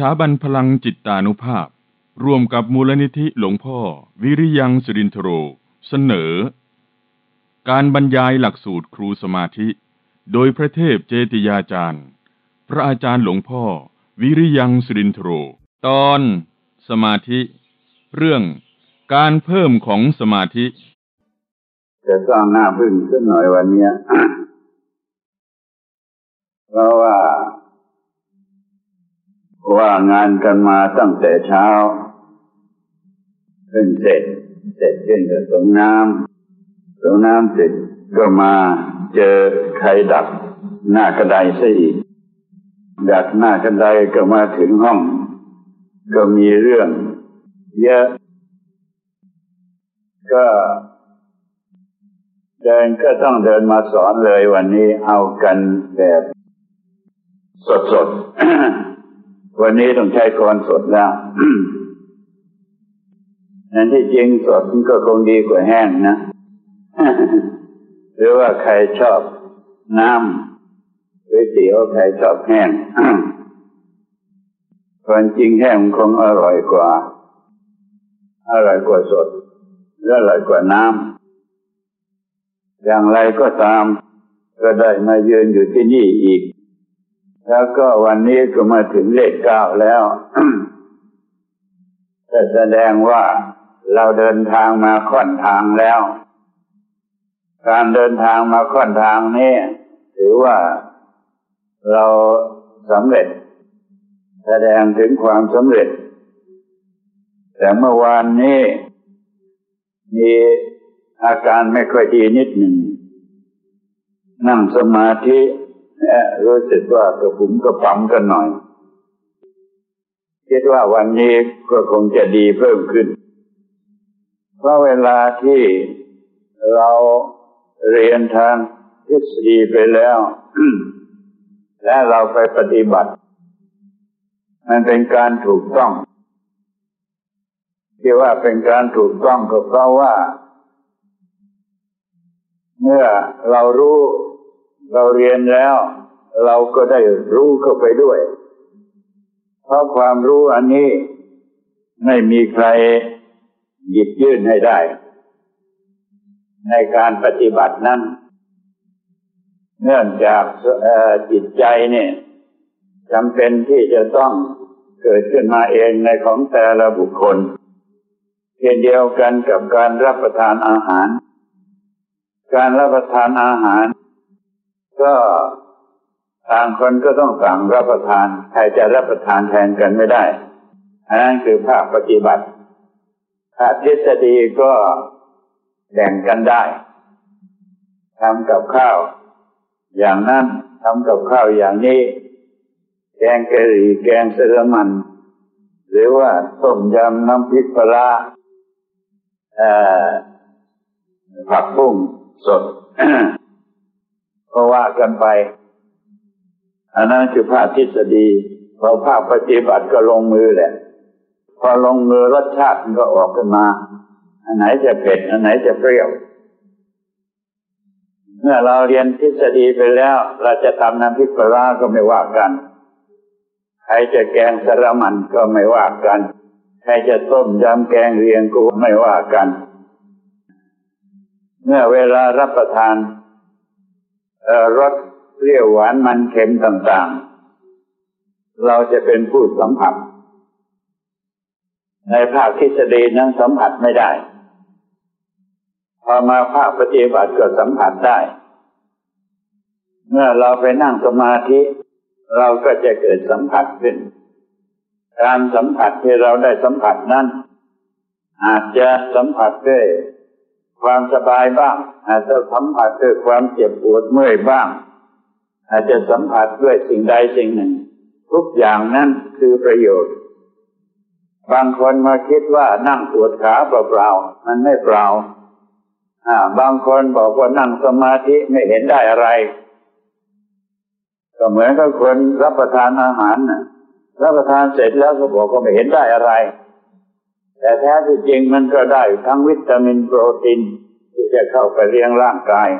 ถาบันพลังจิตตานุภาพ ร่วมกับมูลนิธิหลวงพ่อ วิริยังสุรินทโร เสนอ การบรรยายหลักสูตรครูสมาธิ โดยพระเทพเจติยาจารย์ พระอาจารย์หลวงพ่อ วิริยังสุรินทโร ตอน สมาธิ เรื่องการเพิ่มของสมาธิจะต้องหน้าพึ่งขึ้นหน่อยวันเนี้ยเพราะว่า ว่างานกันมาตั้งแต่เช้าขึ้นเสร็จ เสร็จขึ้นกับสงน้ำสงน้ำเสร็จก็มาเจอใครดับหน้ากระไดซะอีกดักหน้ากระไดก็มาถึงห้อง ก็มีเรื่อง เยอะ ก็เดินก็ต้องเดินมาสอนเลยวันนี้เอากันแบบสดๆ วันนี้ต้องใช้กรสดแล้วนั่นที่จริงสดมันก็คงดีกว่าแห้งนะหรือว่าใครชอบน้ำก๋วยเตี๋ยวใครชอบแห้งความจริงแห้งมันคงอร่อยกว่า อร่อยกว่าสดและอร่อยกว่าน้ำอย่างไรก็ตาม ก็ได้มาเยือนอยู่ที่นี่อีก แล้วก็วันนี้ก็มาถึงเลขเก้าแล้วจะแสดงว่าเราเดินทางมาค่อนทางแล้ว การเดินทางมาค่อนทางนี้ถือว่าเราสำเร็จ แสดงถึงความสำเร็จ แต่เมื่อวานนี้มีอาการไม่ค่อยดีนิดหนึ่งนั่งสมาธิ รู้สึกว่ากระผมกระปั๊มกันหน่อย คิดว่าวันนี้ก็คงจะดีเพิ่มขึ้น เพราะเวลาที่เราเรียนทางทฤษฎีไปแล้ว และเราไปปฏิบัติ มันเป็นการถูกต้องที่ว่าเป็นการถูกต้องก็เพราะว่า เมื่อเรารู้ เราเรียนแล้ว เราก็ได้รู้เข้าไปด้วย เพราะความรู้อันนี้ไม่มีใครหยิบยื่นให้ได้ ในการปฏิบัตินั้น เนื่องจากจิตใจเนี่ยจำเป็นที่จะต้องเกิดขึ้นมาเองในของแต่ละบุคคลเช่นเดียวกันกับการรับประทานอาหาร การรับประทานอาหาร ก็ต่างคนก็ต้องต่างรับประทาน ใครจะรับประทานแทนกันไม่ได้อันนั้นคือภาคปฏิบัติภาคทฤษฎีก็แบ่งกันได้ทำกับข้าว อย่างนั้นทำกับข้าวอย่างนี้ แกงกะหรี่แกงเสลมัน หรือว่าต้มยำน้ำพริกปลาผักบุ้งสด ก็ว่ากันไป อันนั้นคือภาคทฤษฎีพอภาคปฏิบัติก็ลงมือแหละ พอลงมือรสชาติมันก็ออกขึ้นมา อันไหนจะเผ็ด อันไหนจะเปรี้ยว เมื่อเราเรียนทฤษฎีไปแล้ว เราจะทำน้ำพริกปลาก็ไม่ว่ากัน ใครจะแกงสารมันก็ไม่ว่ากัน ใครจะต้มยำแกงเรียงก็ไม่ว่ากัน เมื่อเวลารับประทาน รสเปรี้ยวหวานมันเค็มต่างๆ เราจะเป็นผู้สัมผัส ในภาคทฤษฎีนั้นสัมผัสไม่ได้ พอมาภาคปฏิบัติก็สัมผัสได้ เมื่อเราไปนั่งสมาธิ เราก็จะเกิดสัมผัสขึ้น การสัมผัสที่เราได้สัมผัสนั้นอาจจะสัมผัสด้วย ความสบายบ้าง อาจจะสัมผัสด้วยความเจ็บปวดเมื่อยบ้าง อาจจะสัมผัสด้วยสิ่งใดสิ่งหนึ่ง ทุกอย่างนั้นคือประโยชน์ บางคนมาคิดว่านั่งปวดขาเปล่าๆมันไม่เปล่าบางคนบอกว่านั่งสมาธิไม่เห็นได้อะไร ก็เหมือนกับคนรับประทานอาหารนะรับประทานเสร็จแล้วก็บอกว่าไม่เห็นได้อะไร แต่แท้ที่จริงมันก็ได้ทั้งวิตามินโปรตีนที่จะเข้าไปเลี้ยงร่างกาย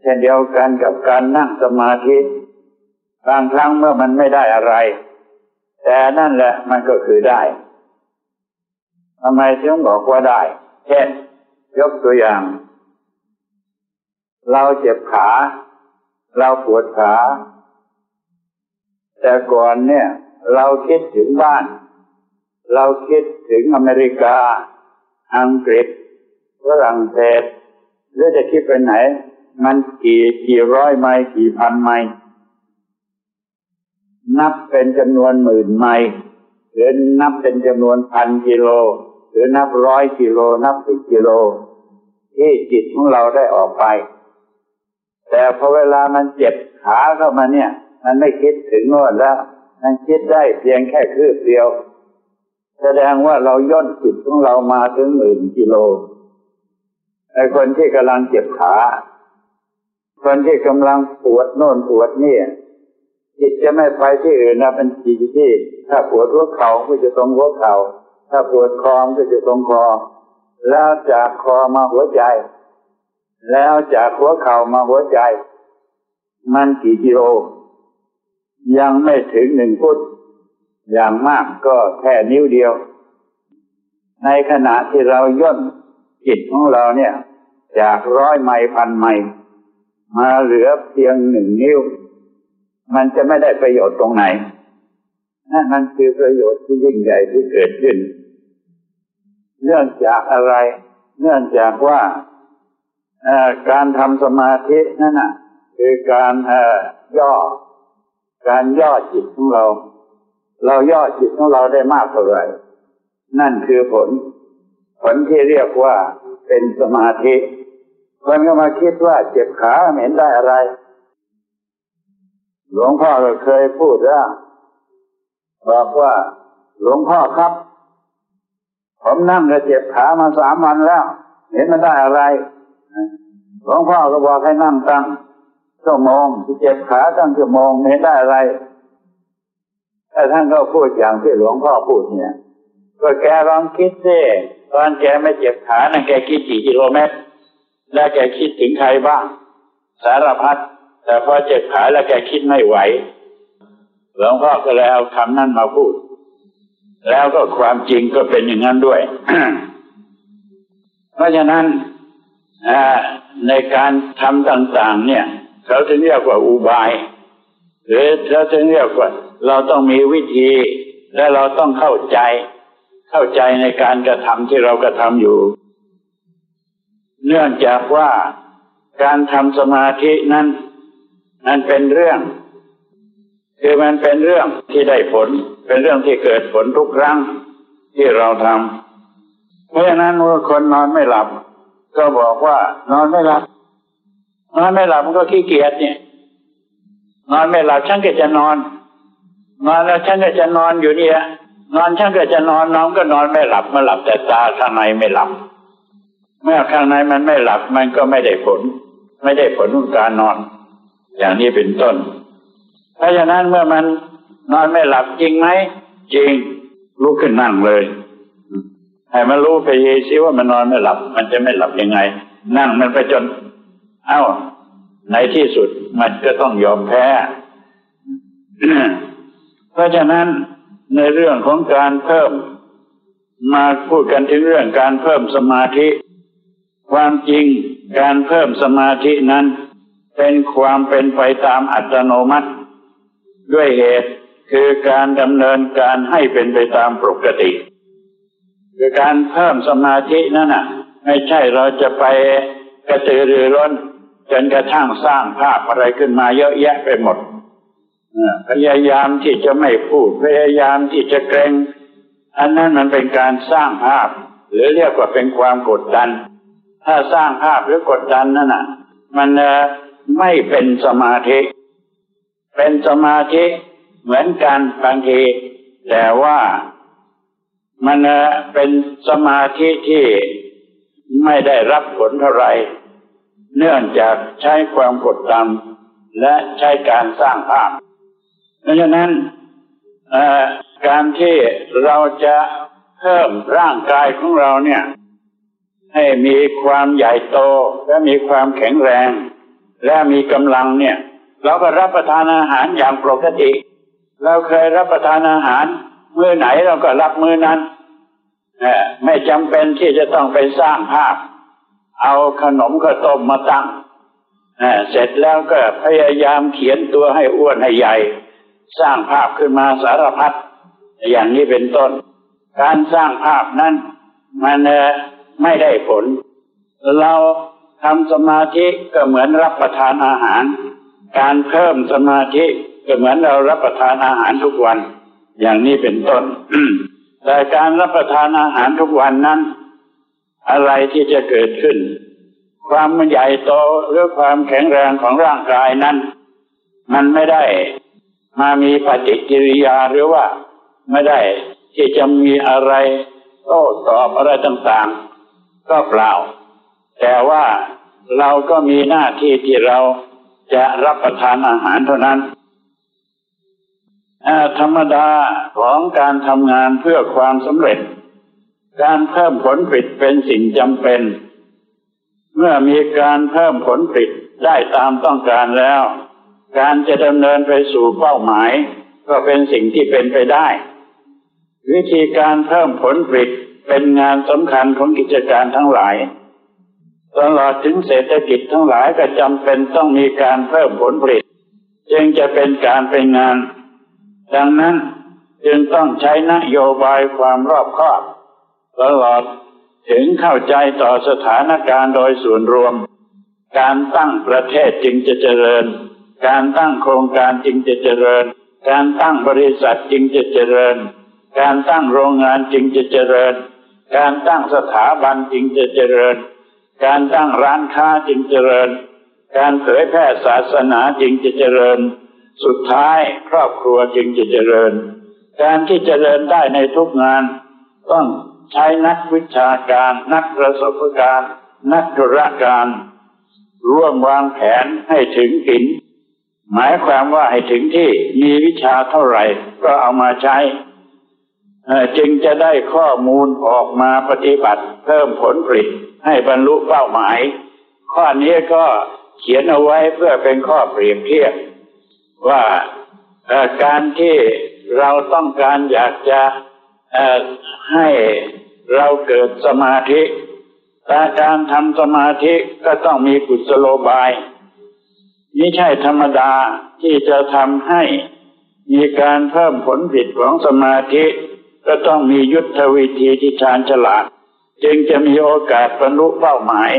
เช่นเดียวกันกับการนั่งสมาธิ บางครั้งเมื่อมันไม่ได้อะไร แต่นั่นแหละมันก็คือได้ทำไมถึงบอกว่าได้ เช่น ยกตัวอย่าง เราเจ็บขา เราปวดขา แต่ก่อนเนี่ย เราคิดถึงบ้าน เราคิดถึงอเมริกา อังกฤษฝรั่งเศสหรือจะคิดไปไหน มันกี่กี่ร้อยไมล์กี่พันไมล์นับเป็นจำนวนหมื่นไมล์หรือนับเป็นจำนวนพันกิโล หรือนับร้อยกิโล นับสิบกิโล ที่จิตของเราได้ออกไป แต่พอเวลามันเจ็บขาเข้ามาเนี่ย มันไม่คิดถึงน่นแล้ว มันคิดได้เพียงแค่คืบเดียว แสดงว่าเราย่นจิตของเรามาถึงหมื่นกิโลไอคนที่กำลังเจ็บขา คนที่กำลังปวดโน่นปวดนี่จิตจะไม่ไปที่อื่นนะเป็นจิตที่ ถ้าปวดหัวเข่าก็จะตรงหัวเข่า ถ้าปวดคอก็จะตรงคอ แล้วจากคอมาหัวใจ แล้วจากหัวเข่ามาหัวใจ มันกี่กิโล ยังไม่ถึงหนึ่งฟุต อย่างมากก็แค่นิ้วเดียว ในขณะที่เราย่นจิตของเราเนี่ย จากร้อยไมล์พันไมล์มาเหลือเพียงหนึ่งนิ้ว มันจะไม่ได้ประโยชน์ตรงไหนนั่นมันคือประโยชน์ที่ยิ่งใหญ่ที่เกิดขึ้น เนื่องจากอะไร เนื่องจากว่าการทำสมาธินั่นน่ะ คือการย่อ การย่อจิตของเรา เราย่อจิตของเราได้มากเท่าไหร่ นั่นคือผล ผลที่เรียกว่าเป็นสมาธิคนก็มาคิดว่าเจ็บขาเห็นได้อะไร หลวงพ่อก็เคยพูดว่าบอกว่า หลวงพ่อครับ ผมนั่งกะเจ็บขามาสามวันแล้ว เห็นมันได้อะไร หลวงพ่อก็บอกให้นั่งตั้งชั่วโมงเจ็บขาตั้งชั่วโมงเห็นได้อะไร แต่ท่านก็พูดอย่างที่หลวงพ่อพูดเนี่ย ก็แกลองคิดสิตอนแกไม่เจ็บขานั่นแกคิดกี่กิโลเมตร แล้วแกคิดถึงใครบ้าง สารพัดแต่พอเจ็บขาแล้วแกคิดไม่ไหวหลวงพ่อก็เลยเอาคำนั้นมาพูด แล้วก็ความจริงก็เป็นอย่างนั้นด้วย เพราะฉะนั้นในการทำต่าง ๆ เนี่ย เขาถึงเรียกว่าอุบาย หรือเขาถึงเรียกว่า เราต้องมีวิธีและเราต้องเข้าใจ เข้าใจในการกระทำที่เรากระทำอยู่ เนื่องจากว่าการทำสมาธินั้นมันเป็นเรื่อง คือมันเป็นเรื่องที่ได้ผล เป็นเรื่องที่เกิดผลทุกครั้งที่เราทำเพราะฉะนั้นเมื่อคนนอนไม่หลับ ก็บอกว่านอนไม่หลับ นอนไม่หลับมันก็ขี้เกียจเนี่ย นอนไม่หลับฉันก็จะนอน นอนแล้วฉันก็จะนอนอยู่เนี่ย นอนฉันก็จะนอนน้องก็นอนไม่หลับมาหลับแต่ตาข้างในไม่หลับ เมื่อข้างในมันไม่หลับมันก็ไม่ได้ผล ไม่ได้ผลของการนอน อย่างนี้เป็นต้น เพราะฉะนั้นเมื่อมันนอนไม่หลับจริงไหมจริงลุกขึ้นนั่งเลยให้มันรู้ไปซิว่ามันนอนไม่หลับ มันจะไม่หลับยังไง นั่งมันไปจน เอ้าในที่สุดมันก็ต้องยอมแพ้ เพราะฉะนั้นในเรื่องของการเพิ่มมาพูดกันถึงเรื่องการเพิ่มสมาธิ ความจริงการเพิ่มสมาธินั้น เป็นความเป็นไปตามอัตโนมัติ ด้วยเหตุคือการดำเนินการให้เป็นไปตามปกติคือการเพิ่มสมาธินั้นน่ะ ไม่ใช่เราจะไปกระตือรือร้นจนกระทั่งสร้างภาพอะไรขึ้นมาเยอะแยะไปหมด พยายามที่จะไม่พูด พยายามที่จะเกรง อันนั้นมันเป็นการสร้างภาพ หรือเรียกว่าเป็นความกดดัน ถ้าสร้างภาพหรือกดดันนั่นน่ะ มันไม่เป็นสมาธิ เป็นสมาธิเหมือนกันบางที แต่ว่ามันเป็นสมาธิที่ไม่ได้รับผลเท่าไร เนื่องจากใช้ความกดดันและใช้การสร้างภาพ เพราะฉะนั้นการที่เราจะเพิ่มร่างกายของเราเนี่ย ให้มีความใหญ่โตและมีความแข็งแรง และมีกำลังเนี่ย เราก็รับประทานอาหารอย่างปกติ เราเคยรับประทานอาหารมื้อไหนเราก็รับมื้อนั้นไม่จำเป็นที่จะต้องไปสร้างภาพ เอาขนมข้าวต้มมาตั้งเสร็จแล้วก็พยายามเขียนตัวให้อ้วนให้ใหญ่ สร้างภาพขึ้นมาสารพัดอย่างนี้เป็นต้น การสร้างภาพนั้น มันไม่ได้ผล เราทำสมาธิก็เหมือนรับประทานอาหาร การเพิ่มสมาธิก็เหมือนเรารับประทานอาหารทุกวัน อย่างนี้เป็นต้น แต่การรับประทานอาหารทุกวันนั้น อะไรที่จะเกิดขึ้น ความใหญ่โตหรือความแข็งแรงของร่างกายนั้น มันไม่ได้ มามีปฏิกิริยาหรือว่าไม่ได้ที่จะมีอะไรโต้ตอบอะไรต่างๆ ก็เปล่า แต่ว่าเราก็มีหน้าที่ที่เราจะรับประทานอาหารเท่านั้นธรรมดาของการทำงานเพื่อความสำเร็จ การเพิ่มผลผลิตเป็นสิ่งจำเป็น เมื่อมีการเพิ่มผลผลิตได้ตามต้องการแล้ว การจะดำเนินไปสู่เป้าหมาย ก็เป็นสิ่งที่เป็นไปได้ วิธีการเพิ่มผลผลิตเป็นงานสำคัญของกิจการทั้งหลาย ตลอดถึงเศรษฐกิจทั้งหลายก็จำเป็นต้องมีการเพิ่มผลผลิต จึงจะเป็นการเป็นงาน ดังนั้นจึงต้องใช้นโยบายความรอบคอบ ตลอดถึงเข้าใจต่อสถานการณ์โดยส่วนรวม การตั้งประเทศจึงจะเจริญ การตั้งโครงการจึงจะเจริญ การตั้งบริษัทจึงจะเจริญ การตั้งโรงงานจึงจะเจริญ การตั้งสถาบันจึงจะเจริญ การตั้งร้านค้าจึงเจริญ การเผยแพร่ศาสนาจึงจะเจริญ สุดท้ายครอบครัวจึงจะเจริญ การที่เจริญได้ในทุกงาน ต้องใช้นักวิชาการ นักประสบการณ์ นักธุรการ ร่วมวางแผนให้ถึงหิน หมายความว่าให้ถึงที่มีวิชาเท่าไหร่ ก็เอามาใช้จึงจะได้ข้อมูลออกมาปฏิบัติเพิ่มผลผลิตให้บรรลุเป้าหมาย ข้อนี้ก็เขียนเอาไว้เพื่อเป็นข้อเปรียบเทียบ ว่าการที่เราต้องการอยากจะให้เราเกิดสมาธิแต่การทำสมาธิก็ต้องมีกุศโลบาย ไม่ใช่ธรรมดาที่จะทำให้มีการเพิ่มผลผลิตของสมาธิก็ต้องมียุทธวิธีที่ชาญฉลาด จึงจะมีโอกาสบรรลุเป้าหมาย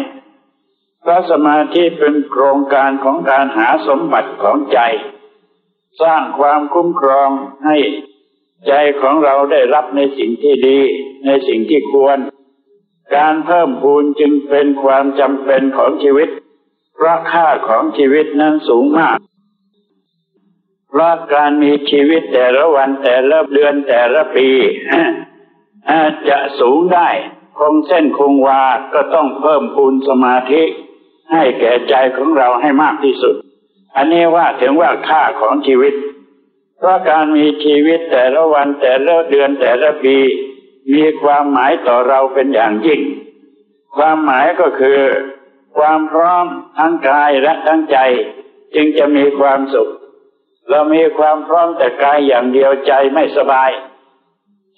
เพราะสมาธิเป็นโครงการของการหาสมบัติของใจ สร้างความคุ้มครองให้ใจของเราได้รับในสิ่งที่ดี ในสิ่งที่ควร การเพิ่มพูนจึงเป็นความจำเป็นของชีวิต เพราะค่าของชีวิตนั้นสูงมาก เพราะการมีชีวิตแต่ละวันแต่ละเดือนแต่ละปี จะสูงได้ คงเส้นคงวา ก็ต้องเพิ่มพูนสมาธิ ให้แก่ใจของเราให้มากที่สุด อันนี้ว่าถึงว่าค่าของชีวิต เพราะการมีชีวิตแต่ละวันแต่ละเดือนแต่ละปี มีความหมายต่อเราเป็นอย่างยิ่ง ความหมายก็คือ ความพร้อมทั้งกายและทั้งใจ จึงจะมีความสุข เรามีความพร้อมแต่กายอย่างเดียวใจไม่สบาย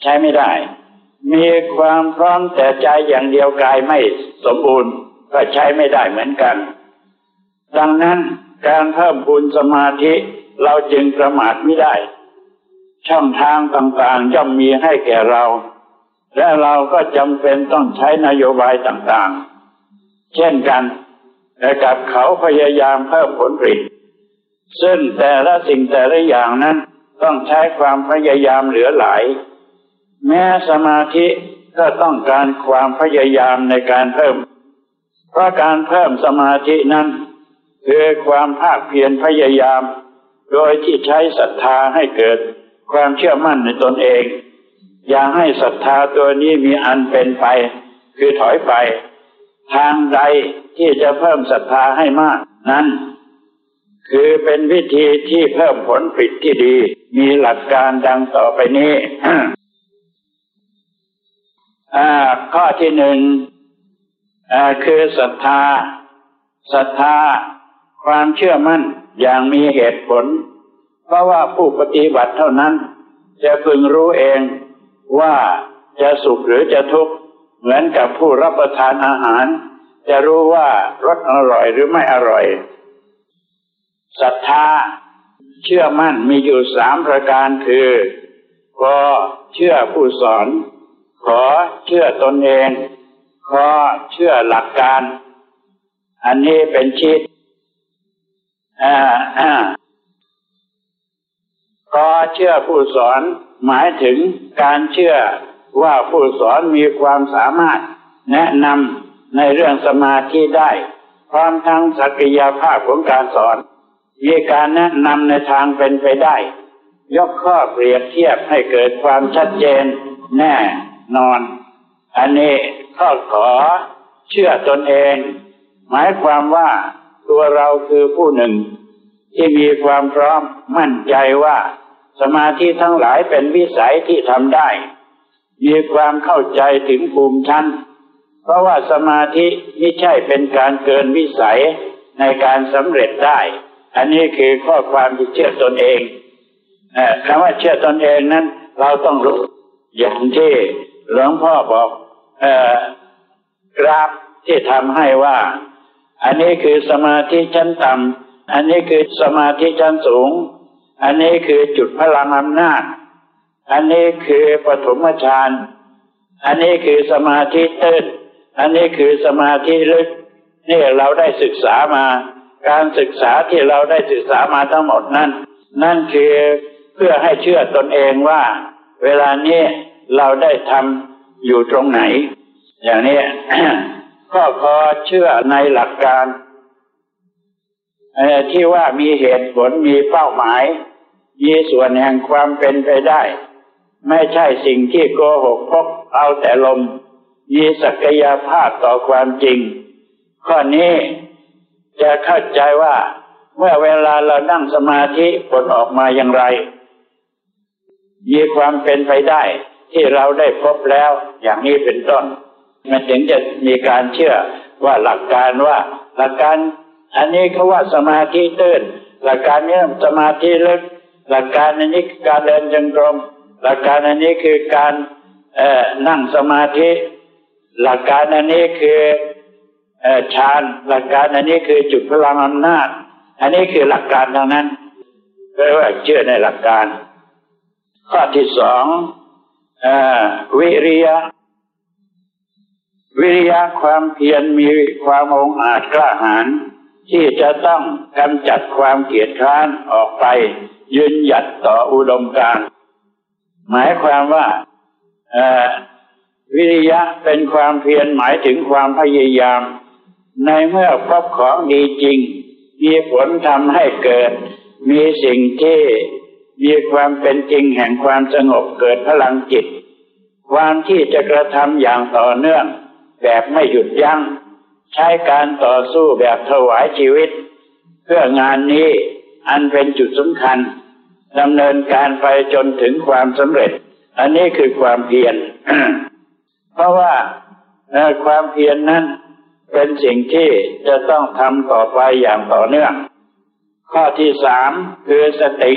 ใช้ไม่ได้ มีความพร้อมแต่ใจอย่างเดียวกายไม่สมบูรณ์ก็ใช้ไม่ได้เหมือนกัน ดังนั้นการเพิ่มพูนสมาธิเราจึงประมาทไม่ได้ ช่องทางต่างๆย่อมมีให้แก่เรา และเราก็จำเป็นต้องใช้นโยบายต่างๆ เช่นกันแต่กับเขาพยายามเพิ่มผลผลิต ซึ่งแต่ละสิ่งแต่ละอย่างนั้นต้องใช้ความพยายามเหลือหลาย แม้สมาธิก็ต้องการความพยายามในการเพิ่ม เพราะการเพิ่มสมาธินั้น คือความภาคเพียรพยายาม โดยที่ใช้ศรัทธาให้เกิดความเชื่อมั่นในตนเอง อย่าให้ศรัทธาตัวนี้มีอันเป็นไป คือถอยไป ทางใดที่จะเพิ่มศรัทธาให้มากนั้น คือเป็นวิธีที่เพิ่มผลผลิตที่ดี มีหลักการดังต่อไปนี้ข้อที่หนึ่งคือศรัทธาศรัทธาความเชื่อมั่นอย่างมีเหตุผล เพราะว่าผู้ปฏิบัติเท่านั้น จะพึงรู้เองว่าจะสุขหรือจะทุกข์ เหมือนกับผู้รับประทานอาหาร จะรู้ว่ารสอร่อยหรือไม่อร่อยศรัทธาเชื่อมั่นมีอยู่สามประการคือขอเชื่อผู้สอน ขอเชื่อตนเอง ขอเชื่อหลักการ อันนี้เป็นชิดขอเชื่อผู้สอนหมายถึงการเชื่อ ว่าผู้สอนมีความสามารถแนะนำในเรื่องสมาธิได้ พร้อมทั้งศักยภาพของการสอน มีการแนะนำในทางเป็นไปได้ ยกข้อเปรียบเทียบให้เกิดความชัดเจนแน่นอน อันนี้ข้อขอเชื่อตนเอง หมายความว่าตัวเราคือผู้หนึ่ง ที่มีความพร้อมมั่นใจว่า สมาธิทั้งหลายเป็นวิสัยที่ทำได้ มีความเข้าใจถึงภูมิชั้น เพราะว่าสมาธิไม่ใช่เป็นการเกินวิสัยในการสำเร็จได้ อันนี้คือข้อความที่เชื่อตนเองคำว่าเชื่อตนเองนั้น เราต้องรู้อย่างที่หลวงพ่อบอกกราฟที่ทำให้ว่า อันนี้คือสมาธิชั้นต่ำอันนี้คือสมาธิชั้นสูง อันนี้คือจุดพลังอำนาจ อันนี้คือปฐมฌาน อันนี้คือสมาธิตื้น อันนี้คือสมาธิลึก นี่เราได้ศึกษามา การศึกษาที่เราได้ศึกษามาทั้งหมดนั้น นั่นคือเพื่อให้เชื่อตนเองว่า เวลานี้เราได้ทำอยู่ตรงไหน อย่างนี้ก็ขอเชื่อในหลักการที่ว่ามีเหตุผลมีเป้าหมาย มีส่วนแห่งความเป็นไปได้ ไม่ใช่สิ่งที่โกหกพกเอาแต่ลม มีศักยภาพต่อความจริง ข้อนี้จะเข้าใจว่า เมื่อเวลาเรานั่งสมาธิผลออกมาอย่างไร มีความเป็นไปได้ที่เราได้พบแล้วอย่างนี้เป็นต้น มันถึงจะมีการเชื่อว่าหลักการว่า หลักการ อันนี้เขาว่าสมาธิตื้น หลักการนี้สมาธิลึก หลักการอันนี้การเดินจงกรม หลักการอันนี้คือการนั่งสมาธิ หลักการอันนี้คือฌานหลักการอันนี้คือจุดพลังอำนาจ อันนี้คือหลักการทางนั้นเรียกว่าเชื่อในหลักการ ข้อที่สองวิริยะ วิริยะความเพียรมีความองอาจกล้าหาญที่จะต้องกำจัดความเกียดคร้านออกไป ยืนหยัดต่ออุดมการ หมายความว่าวิริยะเป็นความเพียรหมายถึงความพยายาม ในเมื่อพบของดีจริง มีผลทำให้เกิด มีสิ่งที่มีความเป็นจริงแห่งความสงบเกิดพลังจิต ความที่จะกระทำอย่างต่อเนื่อง แบบไม่หยุดยัง้ง ใช้การต่อสู้แบบถวายชีวิต เพื่องานนี้อันเป็นจุดสำคัญ ดำเนินการไปจนถึงความสำเร็จ อันนี้คือความเพียรเพราะว่าความเพียรนนั้นเป็นสิ่งที่จะต้องทำต่อไปอย่างต่อเนื่อง ข้อที่สามคือสติ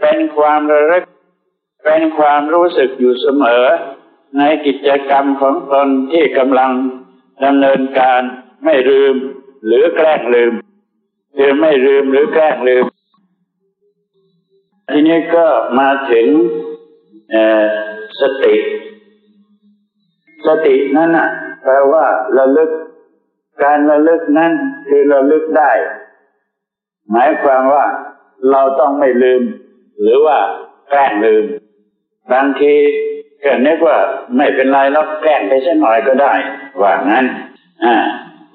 เป็นความระลึก เป็นความรู้สึกอยู่เสมอ ในกิจกรรมของตนที่กำลังดำเนินการไม่ลืมหรือแกล้งลืมคือไม่ลืมหรือแกล้งลืม ทีนี้ก็มาถึงสติ สตินั่นน่ะแปลว่าระลึก การระลึกนั้นคือระลึกได้ หมายความว่าเราต้องไม่ลืม หรือว่าแกล้งลืม บางทีเก็นึกว่าไม่เป็นไรแล้วแกล้งไปสักหน่อยก็ได้ ว่างั้น อ่า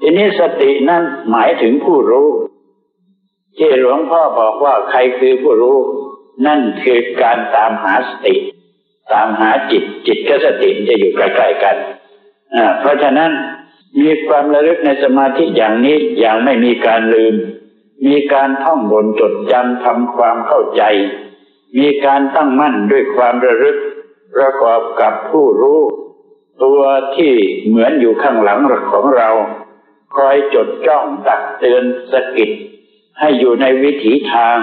ทีนี้สตินั้นหมายถึงผู้รู้ ที่หลวงพ่อบอกว่าใครคือผู้รู้ นั่นคือการตามหาสติ ตามหาจิต จิตกับสติจะอยู่ใกล้ๆกันเพราะฉะนั้นมีความระลึกในสมาธิอย่างนี้อย่างไม่มีการลืม มีการท่องบนจดจำทำความเข้าใจ มีการตั้งมั่นด้วยความระลึก ประกอบกับผู้รู้ ตัวที่เหมือนอยู่ข้างหลังของเรา คอยจดจ้องตักเตือนสกิดให้อยู่ในวิถีทาง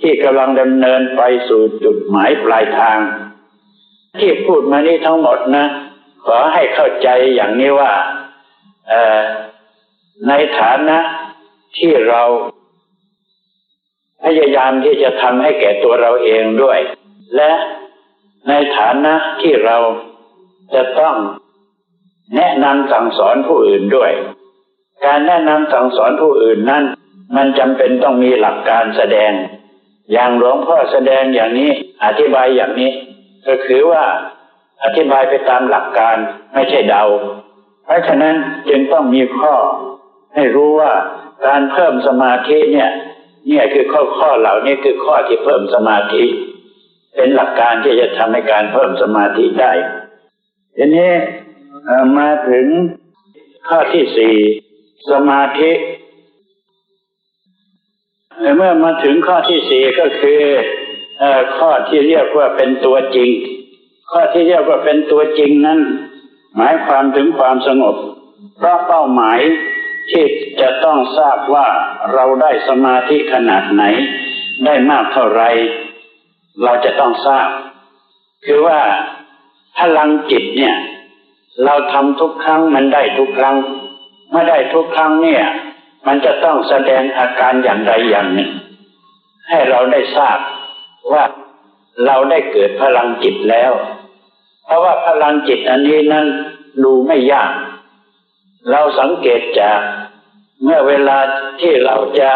ที่กำลังดำเนินไปสู่จุดหมายปลายทาง ที่พูดมานี้ทั้งหมดนะ ขอให้เข้าใจอย่างนี้ว่าในฐานะที่เราพยายามที่จะทำให้แก่ตัวเราเองด้วย และในฐานะที่เราจะต้องแนะนำสั่งสอนผู้อื่นด้วย การแนะนำสั่งสอนผู้อื่นนั้น มันจำเป็นต้องมีหลักการแสดง อย่างหลวงพ่อแสดงอย่างนี้อธิบายอย่างนี้ ก็คือว่าอธิบายไปตามหลักการไม่ใช่เดา เพราะฉะนั้นจึงต้องมีข้อ ให้รู้ว่าการเพิ่มสมาธิเนี่ย เนี่ยคือข้อข้อเหล่านี้คือข้อที่เพิ่มสมาธิ เป็นหลักการที่จะทำให้การเพิ่มสมาธิได้ทีนี้มาถึงข้อที่สี่สมาธิ เมื่อมาถึงข้อที่สี่ก็คือข้อที่เรียกว่าเป็นตัวจริง ข้อที่เรียกว่าเป็นตัวจริงนั้น หมายความถึงความสงบ เพราะเป้าหมายที่จะต้องทราบว่าเราได้สมาธิขนาดไหน ได้มากเท่าไร เราจะต้องทราบ คือว่าพลังจิตเนี่ย เราทำทุกครั้งมันได้ทุกครั้งเมื่อได้ทุกครั้งเนี่ย มันจะต้องแสดงอาการอย่างใดอย่างหนึ่ง ให้เราได้ทราบว่าเราได้เกิดพลังจิตแล้ว เพราะว่าพลังจิตอันนี้นั้นดูไม่ยาก เราสังเกตจากเมื่อเวลาที่เราจะ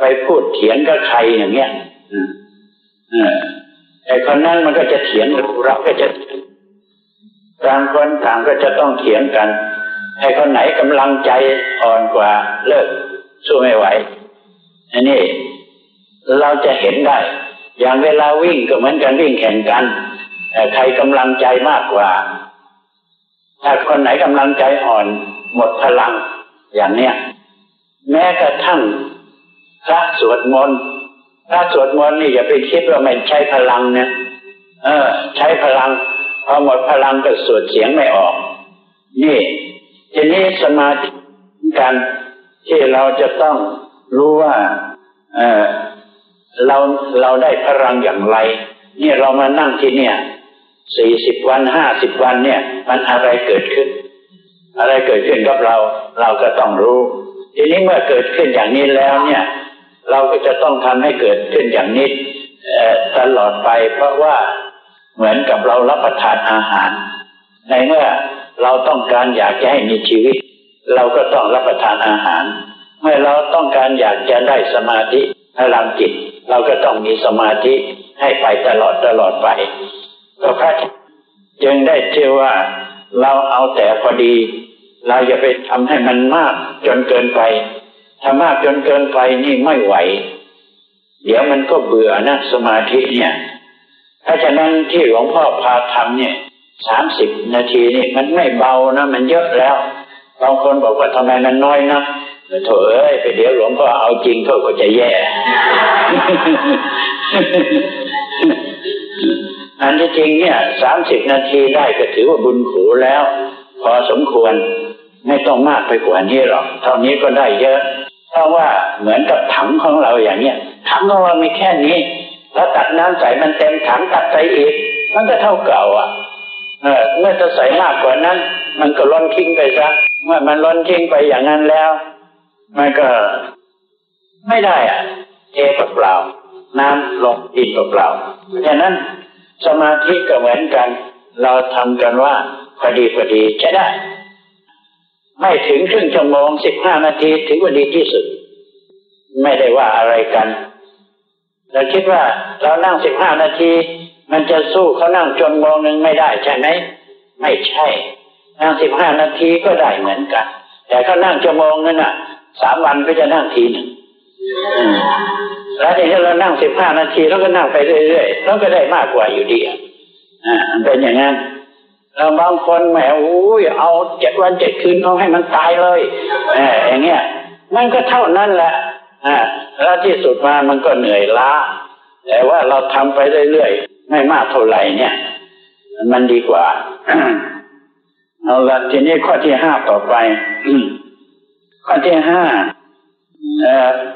ไปพูดเถียงกับใครอย่างเงี้ยไอ้คนนั้นมันก็จะเถียงเราก็จะต่างคนต่างก็จะต้องเถียงกัน ให้คนไหนกำลังใจอ่อนกว่าเลิกสู้ไม่ไหวอันนี้เราจะเห็นได้ อย่างเวลาวิ่งก็เหมือนกันวิ่งแข่งกันใครกำลังใจมากกว่า ถ้าคนไหนกำลังใจอ่อนหมดพลังอย่างเนี้ยแม้กระทั่งพระสวดมนต์พระสวดมนต์นี่อย่าไปคิดว่ามันใช้พลังเนี่ยเออ ใช้พลังพอหมดพลังก็สวดเสียงไม่ออก นี่ ทีนี้สมาธิการที่เราจะต้องรู้ว่าเออเราเราได้พลังอย่างไร เนี่ยเรามานั่งที่เนี่ยสี่สิบวันห้าสิบวันเนี่ย มันอะไรเกิดขึ้น อะไรเกิดขึ้นกับเรา เราก็ต้องรู้ ทีนี้เมื่อเกิดขึ้นอย่างนี้แล้วเนี่ย เราก็จะต้องทำให้เกิดขึ้นอย่างนี้ตลอดไป เพราะว่าเหมือนกับเรารับประทานอาหาร ในเมื่อ เราต้องการอยากจะให้มีชีวิต เราก็ต้องรับประทานอาหาร เมื่อเราต้องการอยากจะได้สมาธิพลังจิต เราก็ต้องมีสมาธิให้ไปตลอดตลอดไปก็พระจึงได้เชื่อว่าเราเอาแต่พอดี เราอย่าไปทำให้มันมากจนเกินไป ถ้ามากจนเกินไปนี่ไม่ไหว เดี๋ยวมันก็เบื่อนะสมาธิเนี่ย ถ้าฉะนั้นที่หลวงพ่อพาทำเนี่ย สามสิบนาทีนี่มันไม่เบานะ มันเยอะแล้วบางคนบอกว่าทำไมมันน้อยนะโถเอ้ยไปเดี๋ยวหลวงพ่อเอาจริงเขาก็จะแย่ อันที่จริงเนี่ยสามสิบนาทีได้ก็ถือว่าบุญขูแล้ว พอสมควรไม่ต้องมากไปกว่านี้หรอก เท่านี้ก็ได้เยอะ เพราะว่าเหมือนกับถังของเราอย่างเนี้ยถังของเรามีแค่นี้ แล้วตัดน้ำใส่มันเต็มถังตัดใส่อีก มันก็เท่าเก่าอะ เมื่อจะใส่มากกว่านั้น มันก็ล้นทิ้งไปซะเมื่อมันล้นทิ้งไปอย่างนั้นแล้ว มันก็ไม่ได้อะเทเปล่าน้ำลงดินเปล่าฉะนั้นสมาธิก็เหมือนกัน เราทำกันว่าพอดีพอดีใช้ได้ ไม่ถึงครึ่งชั่วโมงสิบห้านาทีถือว่าดีที่สุด ไม่ได้ว่าอะไรกัน เราคิดว่าเรานั่งสิบห้านาที มันจะสู้เขานั่งจนโมงหนึ่งไม่ได้ใช่ไหมไม่ใช่นั่งสิบห้านาทีก็ได้เหมือนกัน แต่เขานั่งชั่วโมงนั้นอะสามวันก็จะนั่งทีหนึ่งแล้วทีนี้เรานั่งสิบห้านาทีแล้วก็นั่งไปเรื่อยๆแล้วก็ได้มากกว่าอยู่ดีอะเป็นอย่างนั้นเราบางคนแหมโอ้ยเอาเจ็ดวันเจ็ดคืนเอาให้มันตายเลยออย่างเงี้ยมันก็เท่านั้นแหละอ่าแล้วที่สุดมามันก็เหนื่อยล้าแต่ว่าเราทำไปเรื่อยๆ ไม่มากเท่าไหร่เนี่ย มันดีกว่า เอาละทีนี้ข้อที่ห้าต่อไปข้อที่ห้า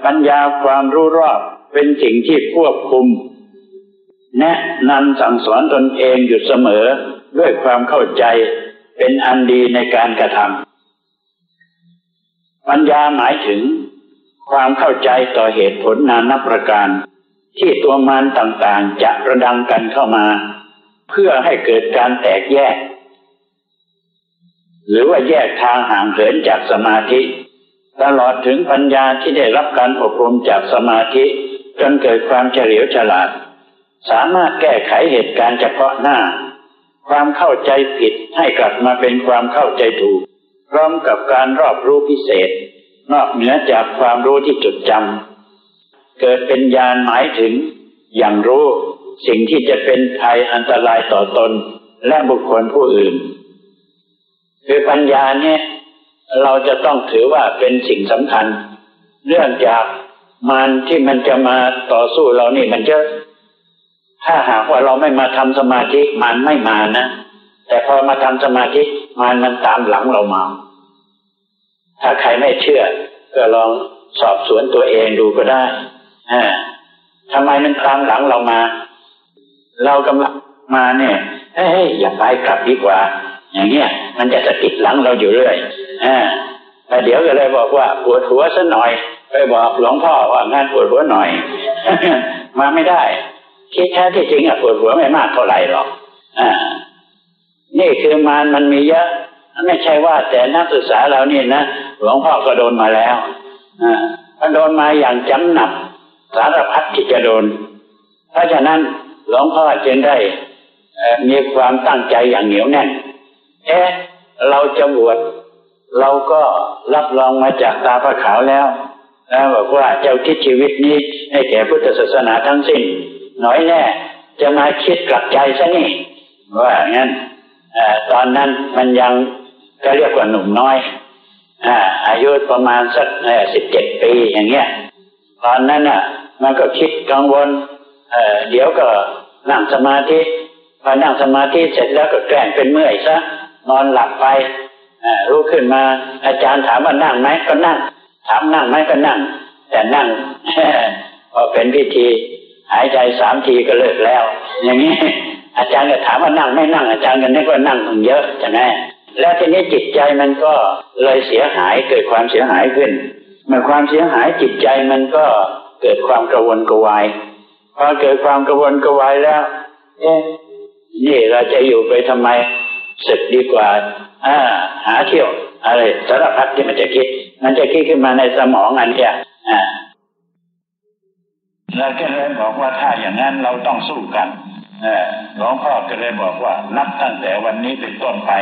ปัญญาความรู้รอบเป็นสิ่งที่ควบคุม แนะนำสั่งสอนตนเองอยู่เสมอด้วยความเข้าใจเป็นอันดีในการกระทำปัญญาหมายถึงความเข้าใจต่อเหตุผลนานับประการ ที่ตัวมารต่างๆ จะระดังกันเข้ามา เพื่อให้เกิดการแตกแยก หรือว่าแยกทางห่างเหินจากสมาธิ ตลอดถึงปัญญาที่ได้รับการอบรมจากสมาธิ จนเกิดความเฉลียวฉลาด สามารถแก้ไขเหตุการณ์เฉพาะหน้า ความเข้าใจผิดให้กลับมาเป็นความเข้าใจถูก พร้อมกับการรอบรู้พิเศษ นอกเหนือจากความรู้ที่จดจำ เกิดเป็นญาณหมายถึง อย่างรู้ สิ่งที่จะเป็นภัยอันตรายต่อตนและบุคคลผู้อื่น คือปัญญาเนี่ยเราจะต้องถือว่าเป็นสิ่งสำคัญ เรื่องจากมันที่มันจะมาต่อสู้เรานี่มันเยอะถ้าหากว่าเราไม่มาทำสมาธิมันไม่มานะแต่พอมาทำสมาธิมันมันตามหลังเรามา ถ้าใครไม่เชื่อ ก็ลองสอบสวนตัวเองดูก็ได้ ทำไมมันตามหลังเรามา เรากำลังมาเนี่ยเฮ้ยอย่าไปกลับดีกว่า อย่างเงี้ยมันจะสะติดหลังเราอยู่เรื่อยอ่าแต่เดี๋ยวก็เลยบอกว่าปวดหัวซะหน่อย ไปบอกหลวงพ่อว่างานปวดหัวหน่อย มาไม่ได้คิดแท้ที่จริงอะปวดหัวไม่มากเท่าไหร่หรอกอ่านี่คือมารมันมีเยอะ ไม่ใช่ว่าแต่นักศึกษาเรานี่นะหลวงพ่อก็โดนมาแล้วอ่าโดนมาอย่างจำหนับ สารพัดที่จะโดน เพราะฉะนั้นหลวงพ่อจึงได้มีความตั้งใจอย่างเหนียวแน่นเอ๊ะเราจะบวชเราก็รับรองมาจากตาพระขาวแล้วนะบอกว่าเจ้าคิดชีวิตนี้ให้แก่พุทธศาสนาทั้งสิ้นน้อยแน่จะมาคิดกลับใจซะนี่ว่างั้นตอนนั้นมันยังก็เรียกว่าหนุ่มน้อยอายุประมาณสักสิบเจ็ดปีอย่างเงี้ย ตอนนั้นอะ มันก็คิดกังวลเเดี๋ยวก็นั่งสมาธิพอนั่งสมาธิเสร็จแล้วก็แกล้งเป็นเมื่อยซะนอนหลับไปรู้ขึ้นมา อาจารย์ถามว่านั่งไหมก็นั่ง ถามนั่งไหมก็นั่ง แต่นั่งพอเป็นพิธี หายใจสามทีก็เลิกแล้ว อย่างนี้อาจารย์ก็ถามว่านั่งไม่นั่ง อาจารย์ก็นึกว่านั่งถึงเยอะใช่ไหมแล้วทีนี้จิตใจมันก็เลยเสียหายเกิดความเสียหายขึ้น เมื่อความเสียหายจิตใจมันก็เกิดความกระวนกระวายพอเกิดความกระวนกระวายแล้ว เอ๊ะนี่เราจะอยู่ไปทำไมสึกดีกว่าอ่าหาเที่ยวอะไรสารพัดที่มันจะคิด มันจะคิดขึ้นมาในสมองอันเนี้ยอ่าเราก็เลยบอกว่าถ้าอย่างนั้นเราต้องสู้กันหลวงพ่อก็เลยบอกว่า นับตั้งแต่วันนี้เป็นต้นไป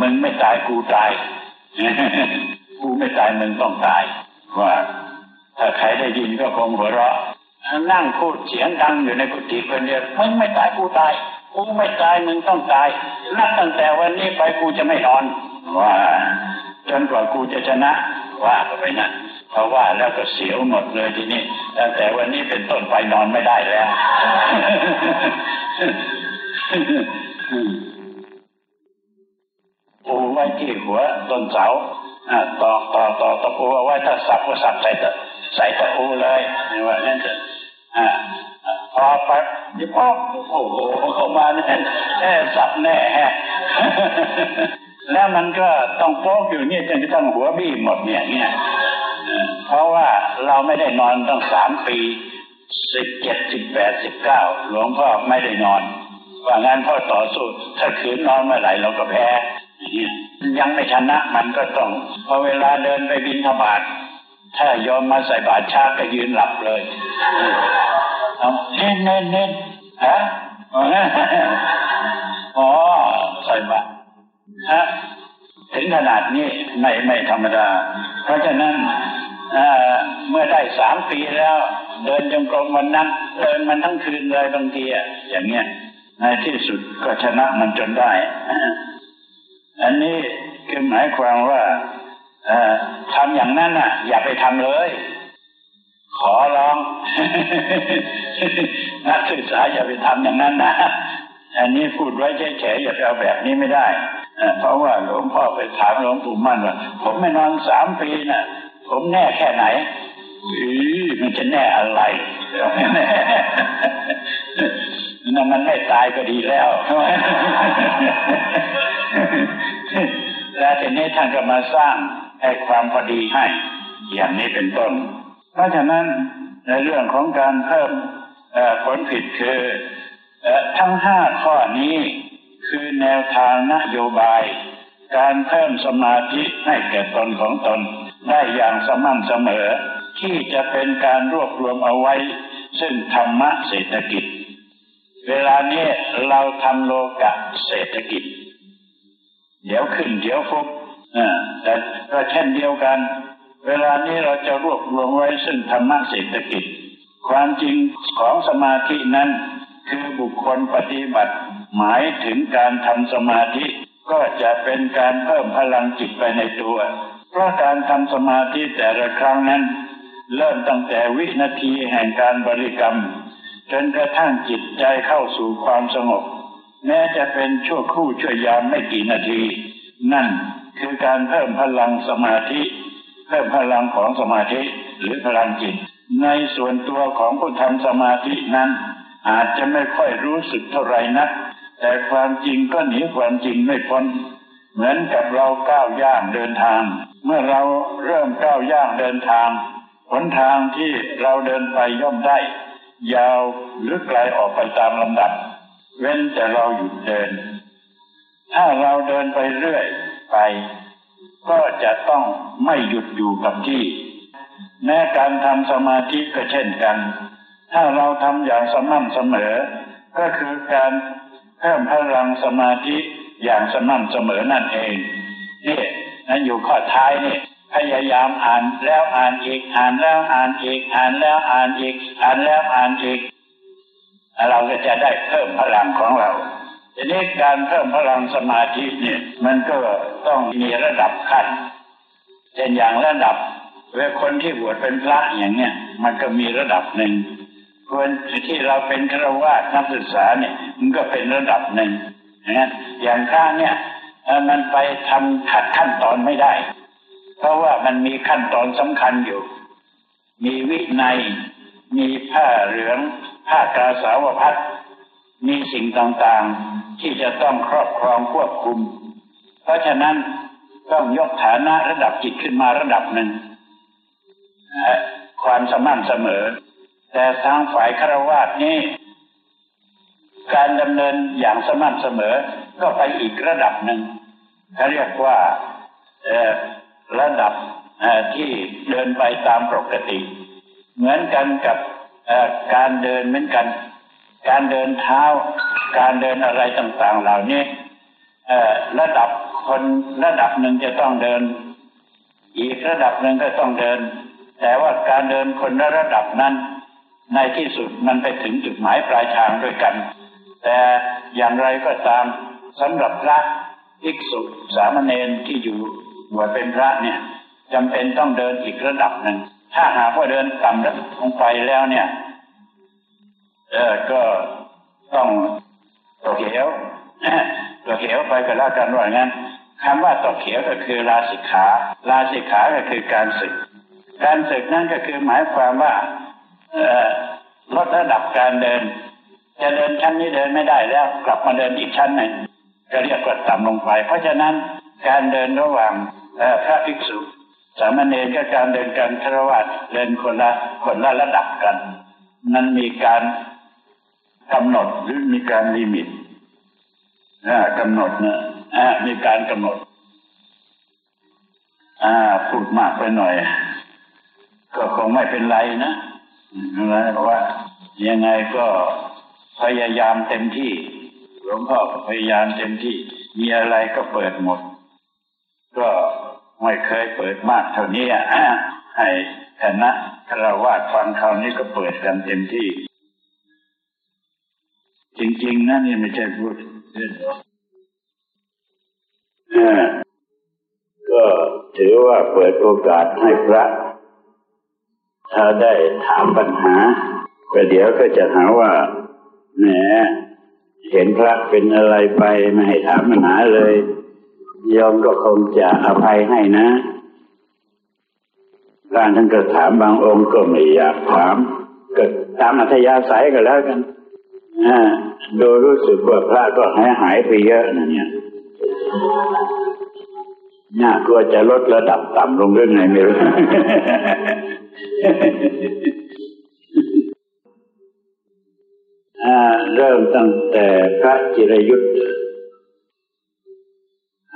มึงไม่ตายกูตาย กูไม่ตายมึงต้องตาย ว่า ถ้าใครได้ยินก็คงหัวเราะนั่งพูดเสียงดังอยู่ในกุฏิคนเดียวมึงไม่ตายกูตายกูไม่ตายมึงต้องตายนับตั้งแต่วันนี้ไปกูจะไม่นอน ว่าจนกว่ากูจะชนะ ว่าก็ไปนะเพราะว่าแล้วก็เสียวหมดเลยทีนี้ตั้งแต่วันนี้เป็นต้นไปนอนไม่ได้แล้วปูไว้ที่หัวต้นเสา ต่อต่อต่อตะปูเอาไว้ถ้าสับก็สับใส่ตะใส่ตะปูเลยนี่ว่านั่นเถอะพอไปยี่พ่อโอ้โหเข้ามาแน่แน่สับแน่แล้วมันก็ต้องโป๊กอยู่เนี่ยจนกระทั่งหัวบี้หมดเนี่ยเนี่ยเพราะว่าเราไม่ได้นอนตั้งสามปีสิบเจ็ดสิบแปดสิบเก้าหลวงพ่อไม่ได้นอน ว่างั้นพ่อต่อสู้ ถ้าขืนนอนเมื่อไหร่เราก็แพ้ยัง ยังไม่ชนะมันก็ต้องพอเวลาเดินไปบินธบาตถ้ายอมมาใส่บาตรชาก็ยืนหลับเลยเอาเน้นเน้นเน้นฮะอ๋อใส่บาตรฮะถึงขนาดนี้ไม่ไม่ธรรมดา เพราะฉะนั้นเมื่อได้สามปีแล้ว เดินจงกรมวันนั้น เดินมันทั้งคืนเลยบางทีอย่างเงี้ยในที่สุดก็ชนะมันจนได้ อันนี้คือหมายความว่าทำอย่างนั้นอะ อย่าไปทำเลย ขอร้องนักศึกษาอย่าไปทำอย่างนั้นนะอันนี้พูดไว้เฉยๆอย่าไปเอาแบบนี้ไม่ได้เพราะว่าหลวงพ่อไปถามหลวงปู่มั่นว่าผมไม่นอนสามปีนะ่ะ ผมแน่แค่ไหนมันจะแน่อะไรนั่นมันไม่ตายก็ดีแล้ว แล้วทีนี้ท่านก็มาสร้างให้ความพอดีให้ อย่างนี้เป็นต้น เพราะฉะนั้นในเรื่องของการเพิ่มผลผิดคือทั้งห้าข้อนี้คือแนวทางนโยบาย การเพิ่มสมาธิให้แก่ตนของตน ได้อย่างสม่ำเสมอ ที่จะเป็นการรวบรวมเอาไว้ ซึ่งธรรมะเศรษฐกิจ เวลานี้เราทำโลกะเศรษฐกิจ เดี๋ยวขึ้น เดี๋ยวฟุบแต่ก็เช่นเดียวกัน เวลานี้เราจะรวบรวมไว้ซึ่งธรรมะเศรษฐกิจ ความจริงของสมาธินั้น คือบุคคลปฏิบัติ หมายถึงการทำสมาธิก็จะเป็นการเพิ่มพลังจิตไปในตัว เพราะการทำสมาธิแต่ละครั้งนั้น เริ่มตั้งแต่วินาทีแห่งการบริกรรม จนกระทั่งจิตใจเข้าสู่ความสงบ แม้จะเป็นชั่วครู่ชั่วยามไม่กี่นาที นั่นคือการเพิ่มพลังสมาธิ เพิ่มพลังของสมาธิหรือพลังจิต ในส่วนตัวของผู้ทำสมาธินั้น อาจจะไม่ค่อยรู้สึกเท่าไรนัก แต่ความจริงก็หนีความจริงไม่พ้น เหมือนกับเราก้าวย่างเดินทาง เมื่อเราเริ่มก้าวย่างเดินทางหนทางที่เราเดินไปย่อมได้ ยาวหรือไกลออกไปตามลำดับ เว้นแต่เราหยุดเดิน ถ้าเราเดินไปเรื่อยไป ก็จะต้องไม่หยุดอยู่กับที่แม้การทำสมาธิก็เช่นกัน ถ้าเราทำอย่างสม่ำเสมอ ก็คือการเพิ่มพลังสมาธิอย่างสม่ำเสมอนั่นเองนี่นั่นอยู่ข้อท้ายนี่พยายามอ่านแล้วอ่านอีกอ่านแล้วอ่านอีกอ่านแล้วอ่านอีกอ่านแล้วอ่านอีก เราก็จะได้เพิ่มพลังของเราทีนี้การเพิ่มพลังสมาธิเนี่ยมันก็ต้องมีระดับขั้นเช่นอย่างระดับเวลาคนที่บวชเป็นพระอย่างเนี้ยมันก็มีระดับหนึ่งคนที่เราเป็นฆราวาสนักศึกษาเนี่ย มันก็เป็นระดับหนึ่งนะอย่างข้าเนี่ยมันไปทำขัดขั้นตอนไม่ได้ เพราะว่ามันมีขั้นตอนสำคัญอยู่ มีวินัย มีผ้าเหลือง ผ้ากาสาวพัดมีสิ่งต่างๆ ที่จะต้องครอบครองควบคุม เพราะฉะนั้นต้องยกฐานะระดับจิตขึ้นมาระดับหนึ่ง ความสม่ำเสมอ แต่ทางฝ่ายคารวะนี้การดำเนินอย่างสม่ำเสมอ ก็ไปอีกระดับหนึ่งเขาเรียกว่าระดับที่เดินไปตามปกติ เหมือนกันกับ การเดินเหมือนกัน การเดินเท้า การเดินอะไรต่างๆ เหล่านี้ระดับคนระดับหนึ่งจะต้องเดิน อีกระดับหนึ่งก็ต้องเดิน แต่ว่าการเดินคนละระดับนั้น ในที่สุดมันไปถึงจุดหมายปลายทางด้วยกัน แต่อย่างไรก็ตามสำหรับพระภิกษุสามเณรที่อยู่บวชเป็นพระเนี่ยจำเป็นต้องเดินอีกระดับหนึ่ง ถ้าหากว่าเดินต่ำลงไปแล้วเนี่ย เออก็ต้องตกเขียวตกเขียวไปก็แล้วกันว่างั้นคำว่าตกเขียวก็คือลาสิกขาลาสิกขาก็คือการศึก การศึกนั่นก็คือหมายความว่าลดระดับการเดิน จะเดินชั้นนี้เดินไม่ได้แล้ว กลับมาเดินอีกชั้นหนึ่งก็เรียกว่าต่ำลงไป เพราะฉะนั้นการเดินระหว่างพระภิกษุ สามเณรกับการเดินการฆราวาสเดินคนละคนละระดับกัน นั้นมีการกำหนดหรือมีการลิมิตกำหนดนะมีการกำหนดพูดมากไปหน่อย ก็คงไม่เป็นไรนะนะว่า ยังไงก็พยายามเต็มที่ หลวงพ่อพยายามเต็มที่ มีอะไรก็เปิดหมด ก็ ไม่เคยเปิดมากเท่านี้ให้คณะคารวะฟังคราวนี้ก็เปิดกันเต็มที่ จริง ๆนะนี่ไม่ใช่พูดเล่นก็ถือว่าเปิดโอกาสให้พระ ถ้าได้ถามปัญหาก็เดี๋ยวก็จะหาว่าแหมเห็นพระเป็นอะไรไปไม่ให้ถามปัญหาเลย ยอมก็คงจะอภัยให้นะการท่านก็ถามบางองค์ก็ไม่อยากถามก็ตามอัธยาศัยก็แล้วกันอ่าดูรู้สึกว่าพระก็หายหายไปเยอะนะเนี่ยน่ากลัวจะลดระดับต่ำลงเรื่องไหนไม่รู้เริ่มตั้งแต่พระจิรยุทธ์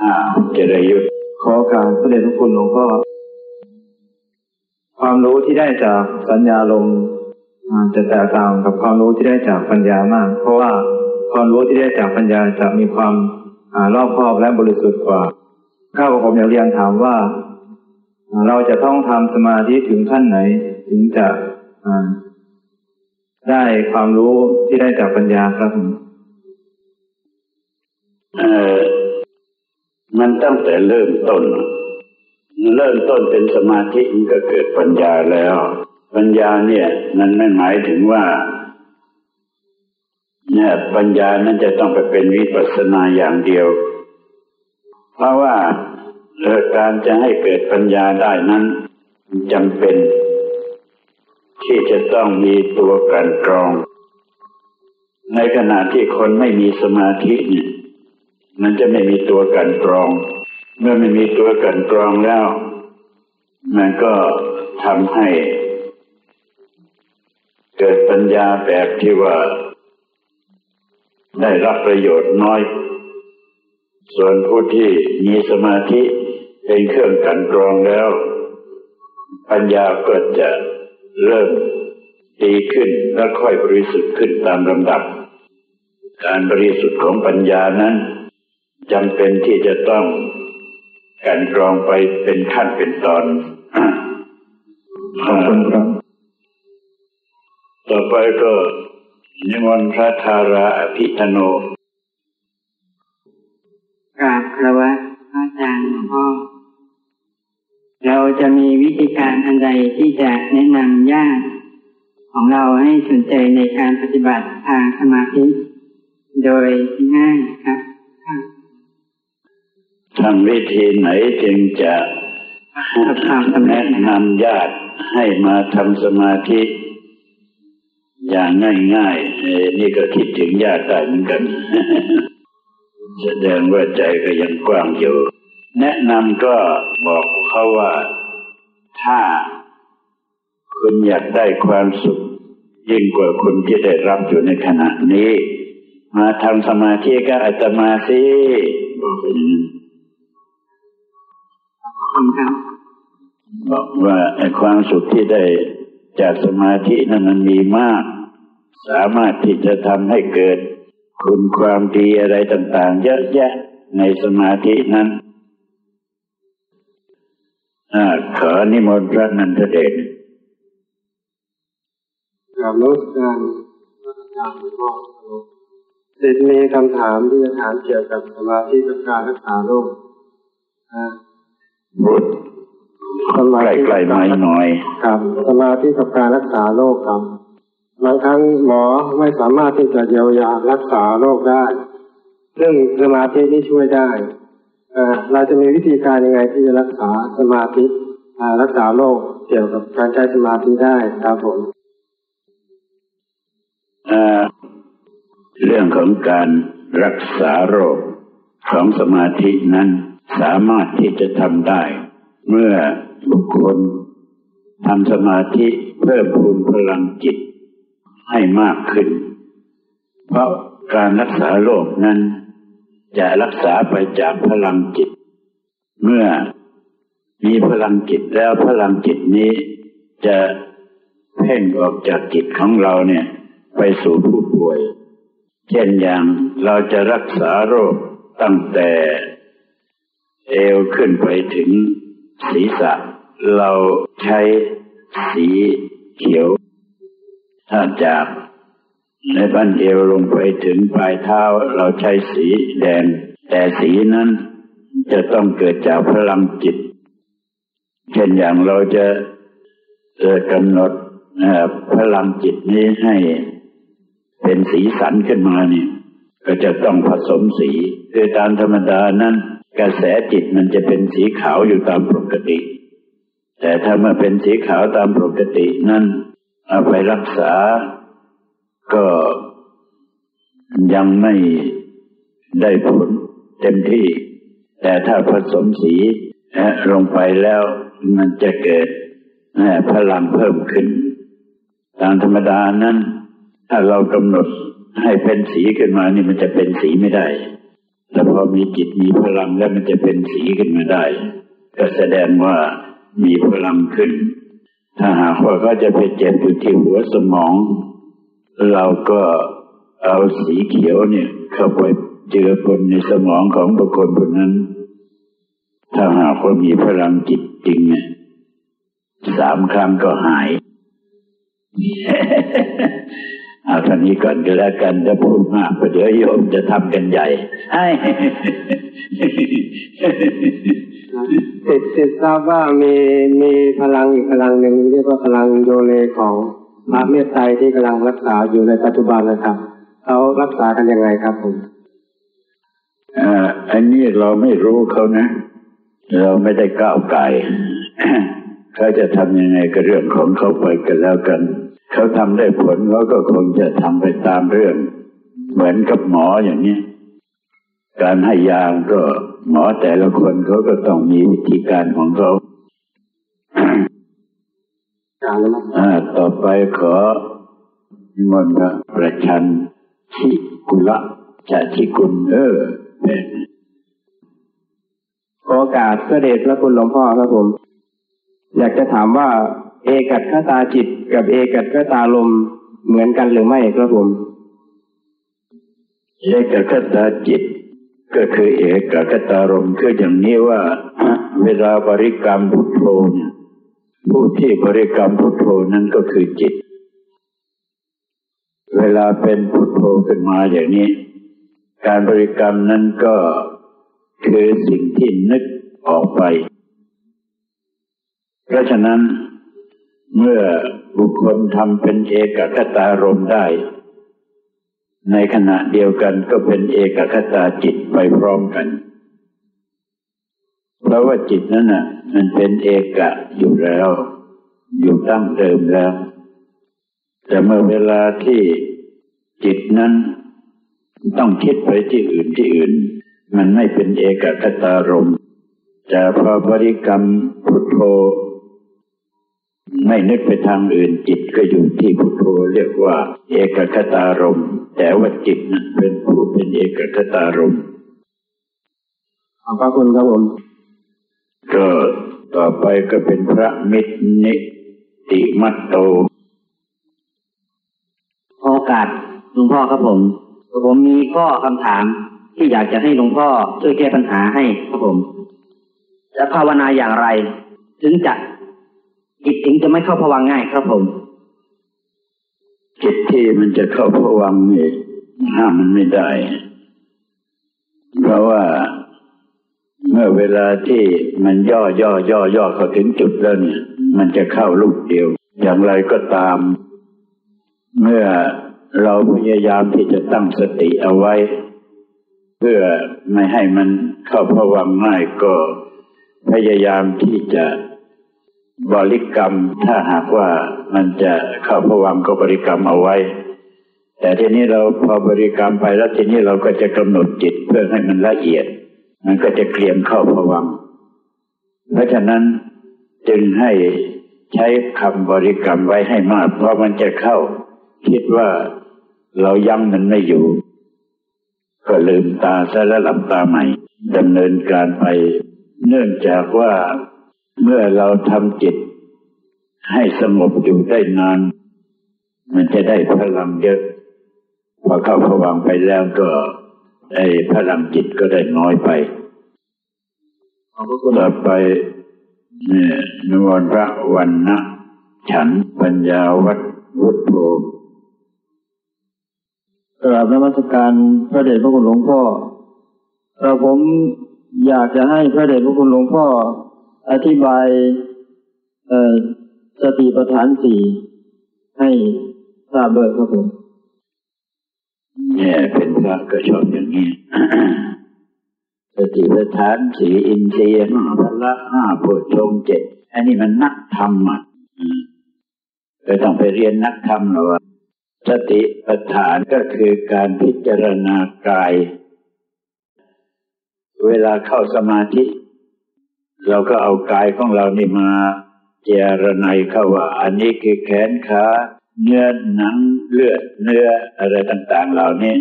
อ่าจิรยุทธ์ขอการพระเดชพระคุณหลวงพ่อความรู้ที่ได้จากสัญญาลมจะแตกต่างกับความรู้ที่ได้จากปัญญามาก เพราะว่าความรู้ที่ได้จากปัญญาจะมีความรอบคอบและบริสุทธิ์กว่าข้าพผมอยากเรียนถามว่า เราจะต้องทำสมาธิถึงขั้นไหน ถึงจะได้ความรู้ที่ได้จากปัญญาครับเออ มันตั้งแต่เริ่มต้น เริ่มต้นเป็นสมาธิมันก็เกิดปัญญาแล้ว ปัญญาเนี่ย มันไม่หมายถึงว่า เนี่ยปัญญานั้นจะต้องไปเป็นวิปัสสนาอย่างเดียว เพราะว่าการจะให้เกิดปัญญาได้นั้นจำเป็น ที่จะต้องมีตัวกันกรอง ในขณะที่คนไม่มีสมาธิเนี่ย มันจะไม่มีตัวกันกรอง เมื่อไม่มีตัวกันกรองแล้ว มันก็ทำให้ เกิดปัญญาแบบที่ว่า ได้รับประโยชน์น้อย ส่วนผู้ที่มีสมาธิเป็นเครื่องกันกรองแล้ว ปัญญาก็จะเริ่มดีขึ้นและค่อยบริสุทธิ์ขึ้นตามลำดับ การบริสุทธิ์ของปัญญานั้น จำเป็นที่จะต้องการกรองไปเป็นขั้นเป็นตอนขอบคุณครับ ต่อไปก็นิมนต์พระธาราอภิธโนกราบคารวะพระอาจารย์หลวงพ่อเราจะมีวิธีการอันใดที่จะแนะนำญาติของเราให้สนใจในการปฏิบัติทางสมาธิ โดยง่ายครับ ทำวิธีไหนจึงจะแนะนำญาติให้มาทำสมาธิอย่างง่ายๆนี่ก็คิดถึงญาติได้เหมือนกัน แสดงว่าใจก็ยังกว้างอยู่ แนะนำก็บอกเขาว่าถ้าคุณอยากได้ความสุข ยิ่งกว่าคุณที่ได้รับอยู่ในขณะนี้ มาทำสมาธิก็อาตมาสิบอกอย่างนี้ บอกว่าไอ้ความสุขที่ได้จากสมาธินั้นมันมีมาก สามารถที่จะทำให้เกิด คุณความดีอะไรต่างๆ เยอะแยะในสมาธินั้นอขอนิมนต์พระนันทเดชกราบรู้การอาจารย์พ่อเด็กมีคำถามที่จะถามเกี่ยวกับสมาธิกับการรักษาโรคบุตร สมาธิใกล้ๆไม้หน่อย ครับ สมาธิกับการรักษาโรคครับบางครั้งหมอไม่สามารถที่จะเยียวยารักษาโรคได้ซึ่งสมาธินี่ช่วยได้เราจะมีวิธีการยังไงที่จะรักษาสมาธิรักษาโรคเกี่ยวกับการใช้สมาธิได้ครับผมเรื่องของการรักษาโรคของสมาธินั้น สามารถที่จะทำได้ เมื่อบุคคลทำสมาธิเพิ่มพูนพลังจิตให้มากขึ้น เพราะการรักษาโรคนั้น จะรักษาไปจากพลังจิต เมื่อมีพลังจิตแล้วพลังจิตนี้จะเพ่งออกจากจิตของเราเนี่ย ไปสู่ผู้ป่วย เช่นอย่างเราจะรักษาโรคตั้งแต่ เอวขึ้นไปถึงศีรษะ เราใช้สีเขียว ถ้าจากในบั้นเอวลงไปถึงปลายเท้าเราใช้สีแดง แต่สีนั้นจะต้องเกิดจากพลังจิต เช่นอย่างเราจะกำหนดพลังจิตนี้ให้เป็นสีสันขึ้นมานี่ก็จะต้องผสมสี คือตามธรรมดานั้น กระแสจิตมันจะเป็นสีขาวอยู่ตามปกติ แต่ถ้าเมื่อเป็นสีขาวตามปกตินั้นเอาไปรักษา ก็ยังไม่ได้ผลเต็มที่ แต่ถ้าผสมสีลงไปแล้วมันจะเกิดพลังเพิ่มขึ้น ตามธรรมดานั้น ถ้าเรากำหนดให้เป็นสีขึ้นมานี่มันจะเป็นสีไม่ได้ แต่พอมีจิตมีพลังแล้วมันจะเป็นสีขึ้นมาได้ ก็แสดงว่ามีพลังขึ้น ถ้าหากว่าเขาจะไปเจ็บอยู่ที่หัวสมอง เราก็เอาสีเขียวเนี่ย เข้าไปเจือปนในสมองของบุคคลคนนั้น ถ้าหากว่ามีพลังจิตจริงเนี่ยสามครั้งก็หาย เอาท่านี้ก่อนก็แล้วกันจะพูดมากเดี๋ยวโยมจะทำกันใหญ่ให้ติดติดทราบว่ามีมีพลังอีกพลังหนึ่งเรียกว่าพลังโยเลของพระเมตไตรที่กำลังรักษาอยู่ในปัจจุบันนะครับเขารักษากันยังไงครับผมอ่าอันนี้เราไม่รู้เขานะ เราไม่ได้ก้าวไก่เขาจะทำยังไงก็เรื่องของเขาไปกันแล้วกัน เขาทำได้ผลเขาก็คงจะทำไปตามเรื่อง เหมือนกับหมออย่างนี้ การให้ยาก็หมอแต่ละคนเขาก็ต้องมีวิธีการของเขาอ่าต่อไปขอมนต์ประชันชิกุละจะชิกุลเออโอกาสเสด็จพระคุณหลวงพ่อครับผม อยากจะถามว่า เอกัตขตาจิต กับเอกัตตาลมเหมือนกันหรือไม่ครับผมเอกัตตาจิต ก็คือเอกัตตารมคืออย่างนี้ว่า เวลาบริกรรมพุทโธผู้ที่บริกรรมพุทโธนั้นก็คือจิต เวลาเป็นพุทโธขึ้นมาอย่างนี้ การบริกรรมนั้นก็คือสิ่งที่นึกออกไป เพราะฉะนั้น เมื่อบุคคลทำเป็นเอกคตารมได้ ในขณะเดียวกันก็เป็นเอกคตาจิตไปพร้อมกัน เพราะว่าจิตนั้นน่ะ มันเป็นเอกะอยู่แล้ว อยู่ตั้งเดิมแล้ว แต่เมื่อเวลาที่จิตนั้นต้องคิดไปที่อื่นที่อื่น มันไม่เป็นเอกคตารมจะพอบริกรรมพุทโธ ไม่นึกไปทางอื่นจิตก็อยู่ที่พุทโธเรียกว่า เอกคตารมแต่ว่าจิตนั้นเป็นผู้เป็นเอกคตารมขอบพระคุณครับผมก็ต่อไปก็เป็นพระมิตรนิติมัตโต โอกาสหลวงพ่อครับผม ผมมีข้อคำถามที่อยากจะให้หลวงพ่อช่วยแก้ปัญหาให้ครับผม จะภาวนาอย่างไร ถึงจะ จิตถึงจะไม่เข้าผวังง่ายครับผม จิตที่มันจะเข้าผวังนี่ห้ามมันไม่ได้ เพราะว่าเมื่อเวลาที่มันย่อย่อย่อย่อเข้าถึงจุดแล้วเนี่ยมันจะเข้าลูกเดียว อย่างไรก็ตาม เมื่อเราพยายามที่จะตั้งสติเอาไว้ เพื่อไม่ให้มันเข้าผวังง่ายก็พยายามที่จะ บริกรรมถ้าหากว่ามันจะเข้าพวังก็บริกรรมเอาไว้ แต่ทีนี้เราพอบริกรรมไปแล้วทีนี้เราก็จะกำหนดจิตเพื่อให้มันละเอียด มันก็จะเกลียมเข้าพวัง เพราะฉะนั้นจึงให้ใช้คำบริกรรมไว้ให้มาก เพราะมันจะเข้า คิดว่าเรายั้งมันไม่อยู่ ก็ลืมตาซะแล้วหลับตาใหม่ดำเนินการไป เนื่องจากว่า เมื่อเราทำจิต ให้สงบอยู่ได้นาน มันจะได้พลังเยอะ พอเข้าผวังไปแล้วก็ไอ้พลังจิตก็ได้น้อยไปต่อไปเนี่ยนวลพระวันนะฉันปัญญาวัดวุฒโธกราบนมัสการพระเดชพระคุณหลวงพ่อเราผมอยากจะให้พระเดชพระคุณหลวงพ่อ อธิบายสติปัฏฐานสี่ให้ทราบด้วยครับผมเนี่ยเป็นพระก็ชอบอย่างนี้สสติปัฏฐานสีอินทรีย์ห้าพละห้าโพชงเจ็ดอันนี้มันนักธรรมอะก็ต้องไปเรียนนักธรรมหรอวะสติปัฏฐานก็คือการพิจารณากาย เวลาเข้าสมาธิ เราก็เอากายของเรานี่มาเจรไนเข้าว่า อันนี้คือแขนขาเนื้อหนังเลือดเนื้ออะไรต่างๆ เหล่านี้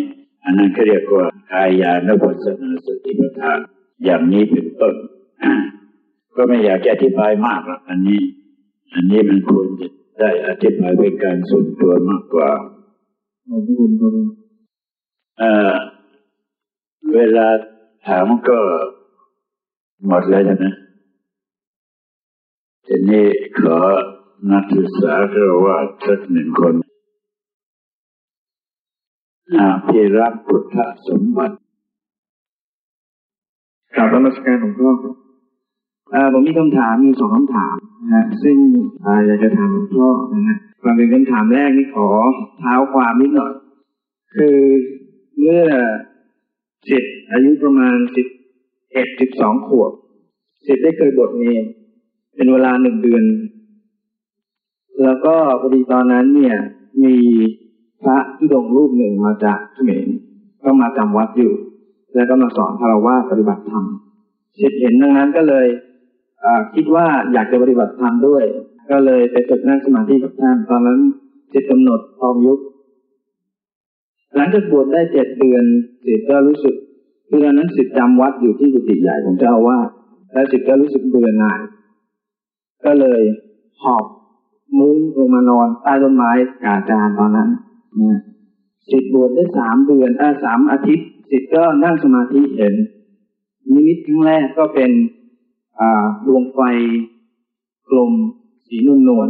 อันนั้นเขาเรียกว่ากายานุปัสสนาสติปัฏฐานอย่างนี้เป็นต้นก็ไม่อยากจะอธิบายมากหรอกอันนี้ อันนี้มันควรจะได้อธิบายเป็นการส่วนตัวมากกว่าเออเวลาถามก็หมดแล้วใช่ไหม ทีนี้ขอนักศึกษาเรียว่าสักหนึ่งคนอาภิรักพุทธสมบัติกลับมาสการหลวงพ่อครับผมมีคำถามมีสองคำถามนะฮะซึ่งอยากจะถามหลวงพ่อนะฮะก่อนเป็นคำถามแรกนี่ขอเท้าความนิดหน่อย คือเมื่อสิทธิ์อายุประมาณสิบเอ็ดสิบสองขวบสิทธิ์ได้เคยบทเนร เป็นเวลาหนึ่งเดือน แล้วก็พอดีตอนนั้นเนี่ย มีพระทุดงรูปหนึ่งมาจากเขมรก็มาจำวัดอยู่ แล้วก็มาสอนคารวะปฏิบัติธรรมสิทธิเห็นดังนั้นก็เลยคิดว่าอยากจะปฏิบัติธรรมด้วย ก็เลยไปฝึกนั่งสมาธิกับท่าน ตอนนั้นจิตกำหนดพร้อมยุคหลังจากบวชได้เจ็ดเดือนสิทธิ์ก็รู้สึกคือตอนนั้นสิทธิ์จำวัดอยู่ที่กุฏิใหญ่ของเจ้าว่า แล้วสิทธิ์ก็รู้สึกเบื่อหน่าย ก็เลยหอบมุ้งลงมานอนใต้ต้นไม้กาจานตอนนั้นสิทธิ์บวชได้สามเดือนอาสามอาทิตย์สิทธิ์ก็นั่งสมาธิเห็น นิมิตครั้งแรกก็เป็นดวงไฟกลมสีนุ่นนวล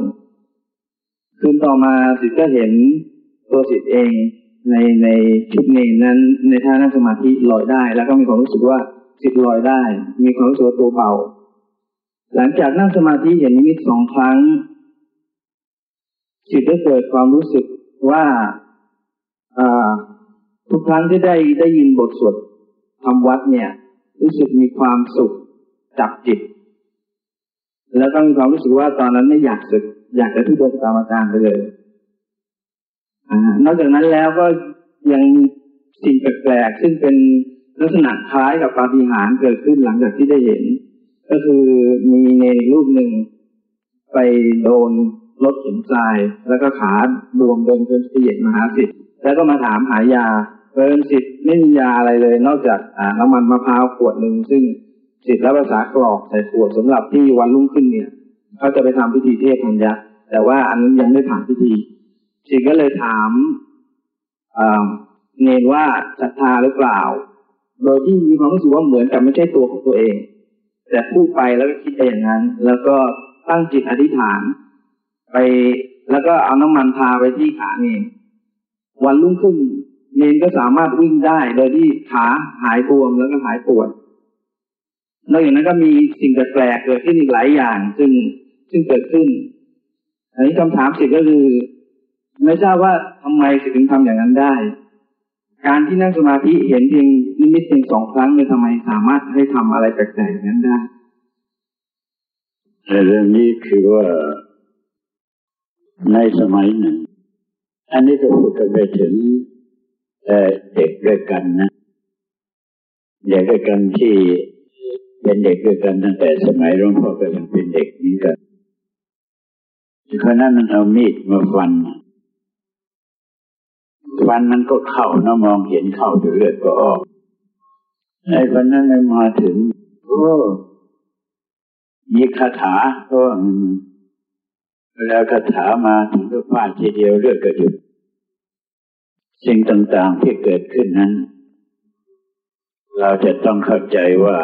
คืนต่อมาสิทธิ์ก็เห็นตัวสิทธิ์เองในในชุดเนนั้น ในท่านั่งสมาธิลอยได้ แล้วก็มีความรู้สึกว่าสิทธิ์ลอยได้ มีความรู้สึกตัวเบา หลังจากนั่งสมาธิเห็นนิมิตสองครั้งจิตได้เกิดความรู้สึกว่าทุกครั้งที่ได้ได้ยินบทสวดทำวัดเนี่ย รู้สึกมีความสุขจับจิต แล้วก็มีความรู้สึกว่าตอนนั้นไม่อยากสึก อยากจะทุบงตามอาจารไปเลยอนอกจากนั้นแล้วก็ยังมีสิ่งแปลกๆซึ่งเป็นลักษณะคล้ายกับปาฏิหาริย์เกิดขึ้นหลังจากที่ได้เห็น ก็คือมีในรูปหนึ่งไปโดนรถเข็นทราย แล้วก็ขาบวมเดินจนเสียดมหาสิทธิ์แล้วก็มาถามหายาเพิ่นสิทธิ์ไม่มียาอะไรเลย นอกจากน้ำมันมะพร้าวขวดหนึ่งซึ่งสิทธิ์รับภาษากรอกใส่ขวดสำหรับที่วันรุ่งขึ้นเนี่ยเขาจะไปทำพิธีเทพพัญญาแต่ว่าอันนั้นยังไม่ผ่านพิธี สิทธิ์ก็เลยถามเนรว่าศรัทธาหรือเปล่า โดยที่มีความรู้สึกว่าเหมือนกับไม่ใช่ตัวของตัวเอง แต่พูดไปแล้วก็คิดไปอย่างนั้น แล้วก็ตั้งจิตอธิษฐาน ไปแล้วก็เอาน้ำมันทาไปที่ขาเนนวันรุ่งขึ้นเนนก็สามารถวิ่งได้ โดยที่ขาหายบวมแล้วก็หายปวดนอกจากนั้นก็มีสิ่งแปลกเกิดขึ้นอีกหลายอย่าง ซึ่งซึ่งเกิดขึ้น อันนี้คำถามสิก็คือ ไม่ทราบว่าทำไมถึงทำอย่างนั้นได้ การที่นั่งสมาธิเห็นเพียงนิมิตเพียงสองครั้งเนี่ยทำไมสามารถให้ทำอะไรแปลกๆนั้นได้เรื่องนี้คือว่าในสมัยหนึ่ง อันนี้ก็พูดกันไปถึงเด็กด้วยกันนะเด็กด้วยกันที่เป็นเด็กด้วยกันตั้งแต่สมัยหลวงพ่อก็ยังเป็นเด็กนี้กันคนนั้นมันเอามีดมาฟัน ฟันมันก็เข้านะมองเห็นเข้าอยู่เลือดก็ออกไอ้คนนั้นเลยมาถึง โอ้มีคาถาก็แล้วคาถามาถึงก็พาทีเดียวเลือดก็หยุดสิ่งต่างๆที่เกิดขึ้นนั้น เราจะต้องเข้าใจว่า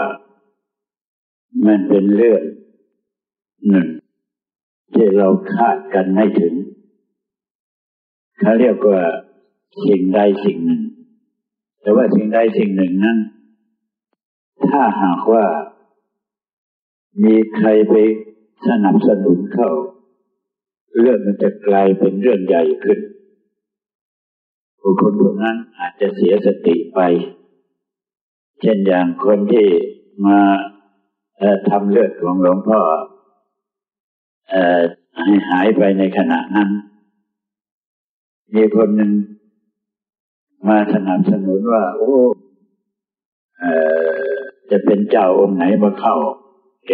มันเป็นเรื่องหนึ่งที่เราคาดกันไม่ถึงเขาเรียกว่า สิ่งใดสิ่งหนึ่ง แต่ว่าสิ่งใดสิ่งหนึ่งนั้น ถ้าหากว่า มีใครไปสนับสนุนเข้า เรื่องมันจะกลายเป็นเรื่องใหญ่ขึ้นบุคคลคนนั้นอาจจะเสียสติไป เช่นอย่างคนที่มาทำเลือดของหลวงพ่อให้หายไปในขณะนั้น มีคนหนึ่ง มาสนับสนุนว่า โอ้จะเป็นเจ้าองค์ไหนมาเข้า แก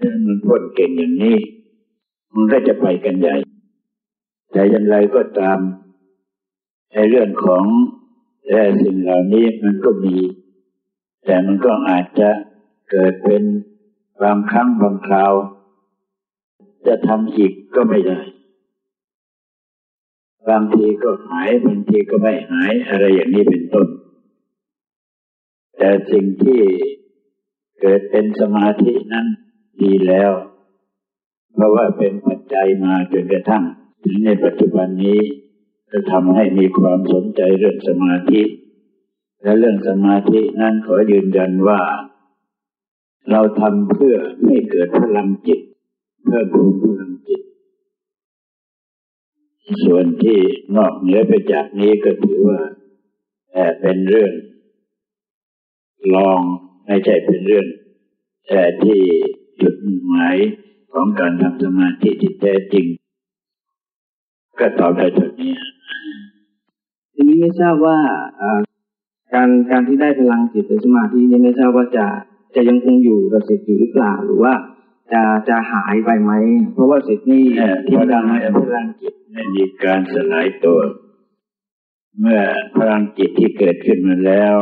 มันพ้นเก่งอย่างนี้ มันก็จะไปกันใหญ่ แต่อย่างไรก็ตามในเรื่องของแต่สิ่งเหล่านี้มันก็มี แต่มันก็อาจจะเกิดเป็นบางครั้งบางคราว จะทำอีกก็ไม่ได้ บางทีก็หายบางทีก็ไม่หายอะไรอย่างนี้เป็นต้น แต่สิ่งที่เกิดเป็นสมาธินั้นดีแล้ว เพราะว่าเป็นปัจจัยมาจนกระทั่งถึงในปัจจุบันนี้จะทำให้มีความสนใจเรื่องสมาธิ และเรื่องสมาธินั้นขอยืนยันว่า เราทำเพื่อให้เกิดพลังจิต เพื่อบูมพลัง ส่วนที่นอกเหนือไปจากนี้ก็ถือว่าแต่เป็นเรื่อง ลองไม่ใช่เป็นเรื่อง แต่ที่จุดหมายของการทำสมาธิที่แท้จริง ก็ตอบได้เท่านี้ทีนี้ไม่ทราบว่าการการที่ได้พลังจิตหรือสมาธินี้ไม่ทราบว่าจะจะยังคงอยู่กับสิทธิ์อยู่หรือเปล่าหรือว่า จะจะหายไปไหม เพราะว่าสิทธิ์นี่ที่พลังพลังจิตไม่มีการสลายตัว เมื่อพลังจิตที่เกิดขึ้นมาแล้ว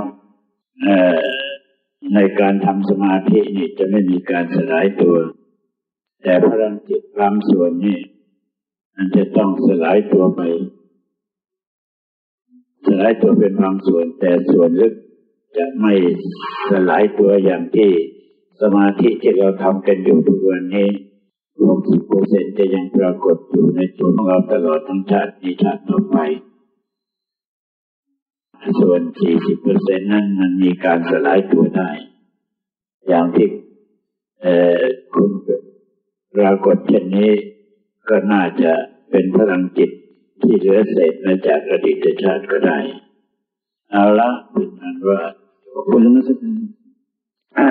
ในการทำสมาธินี่จะไม่มีการสลายตัว แต่พลังจิตบางส่วนนี่มันจะต้องสลายตัวไป สลายตัวเป็นบางส่วน แต่ส่วนลึกจะไม่สลายตัวอย่างที่ สมาธิที่เราทำกันอยู่ทุกวันนี้หกสิบเปอร์เซ็นจะยังปรากฏอยู่ในตัวของเราตลอดทั้งชาตินี้ชาติต่อไป ส่วนสี่สิบเปอร์เซ็นนั้นมันมีการสลายตัวได้ อย่างที่คุณปรากฏเช่นนี้ก็น่าจะเป็นพลังจิตที่เหลือเศษมาจากอดีตชาติก็ได้ เอาละเป็นนั้นว่าคุณมัสกา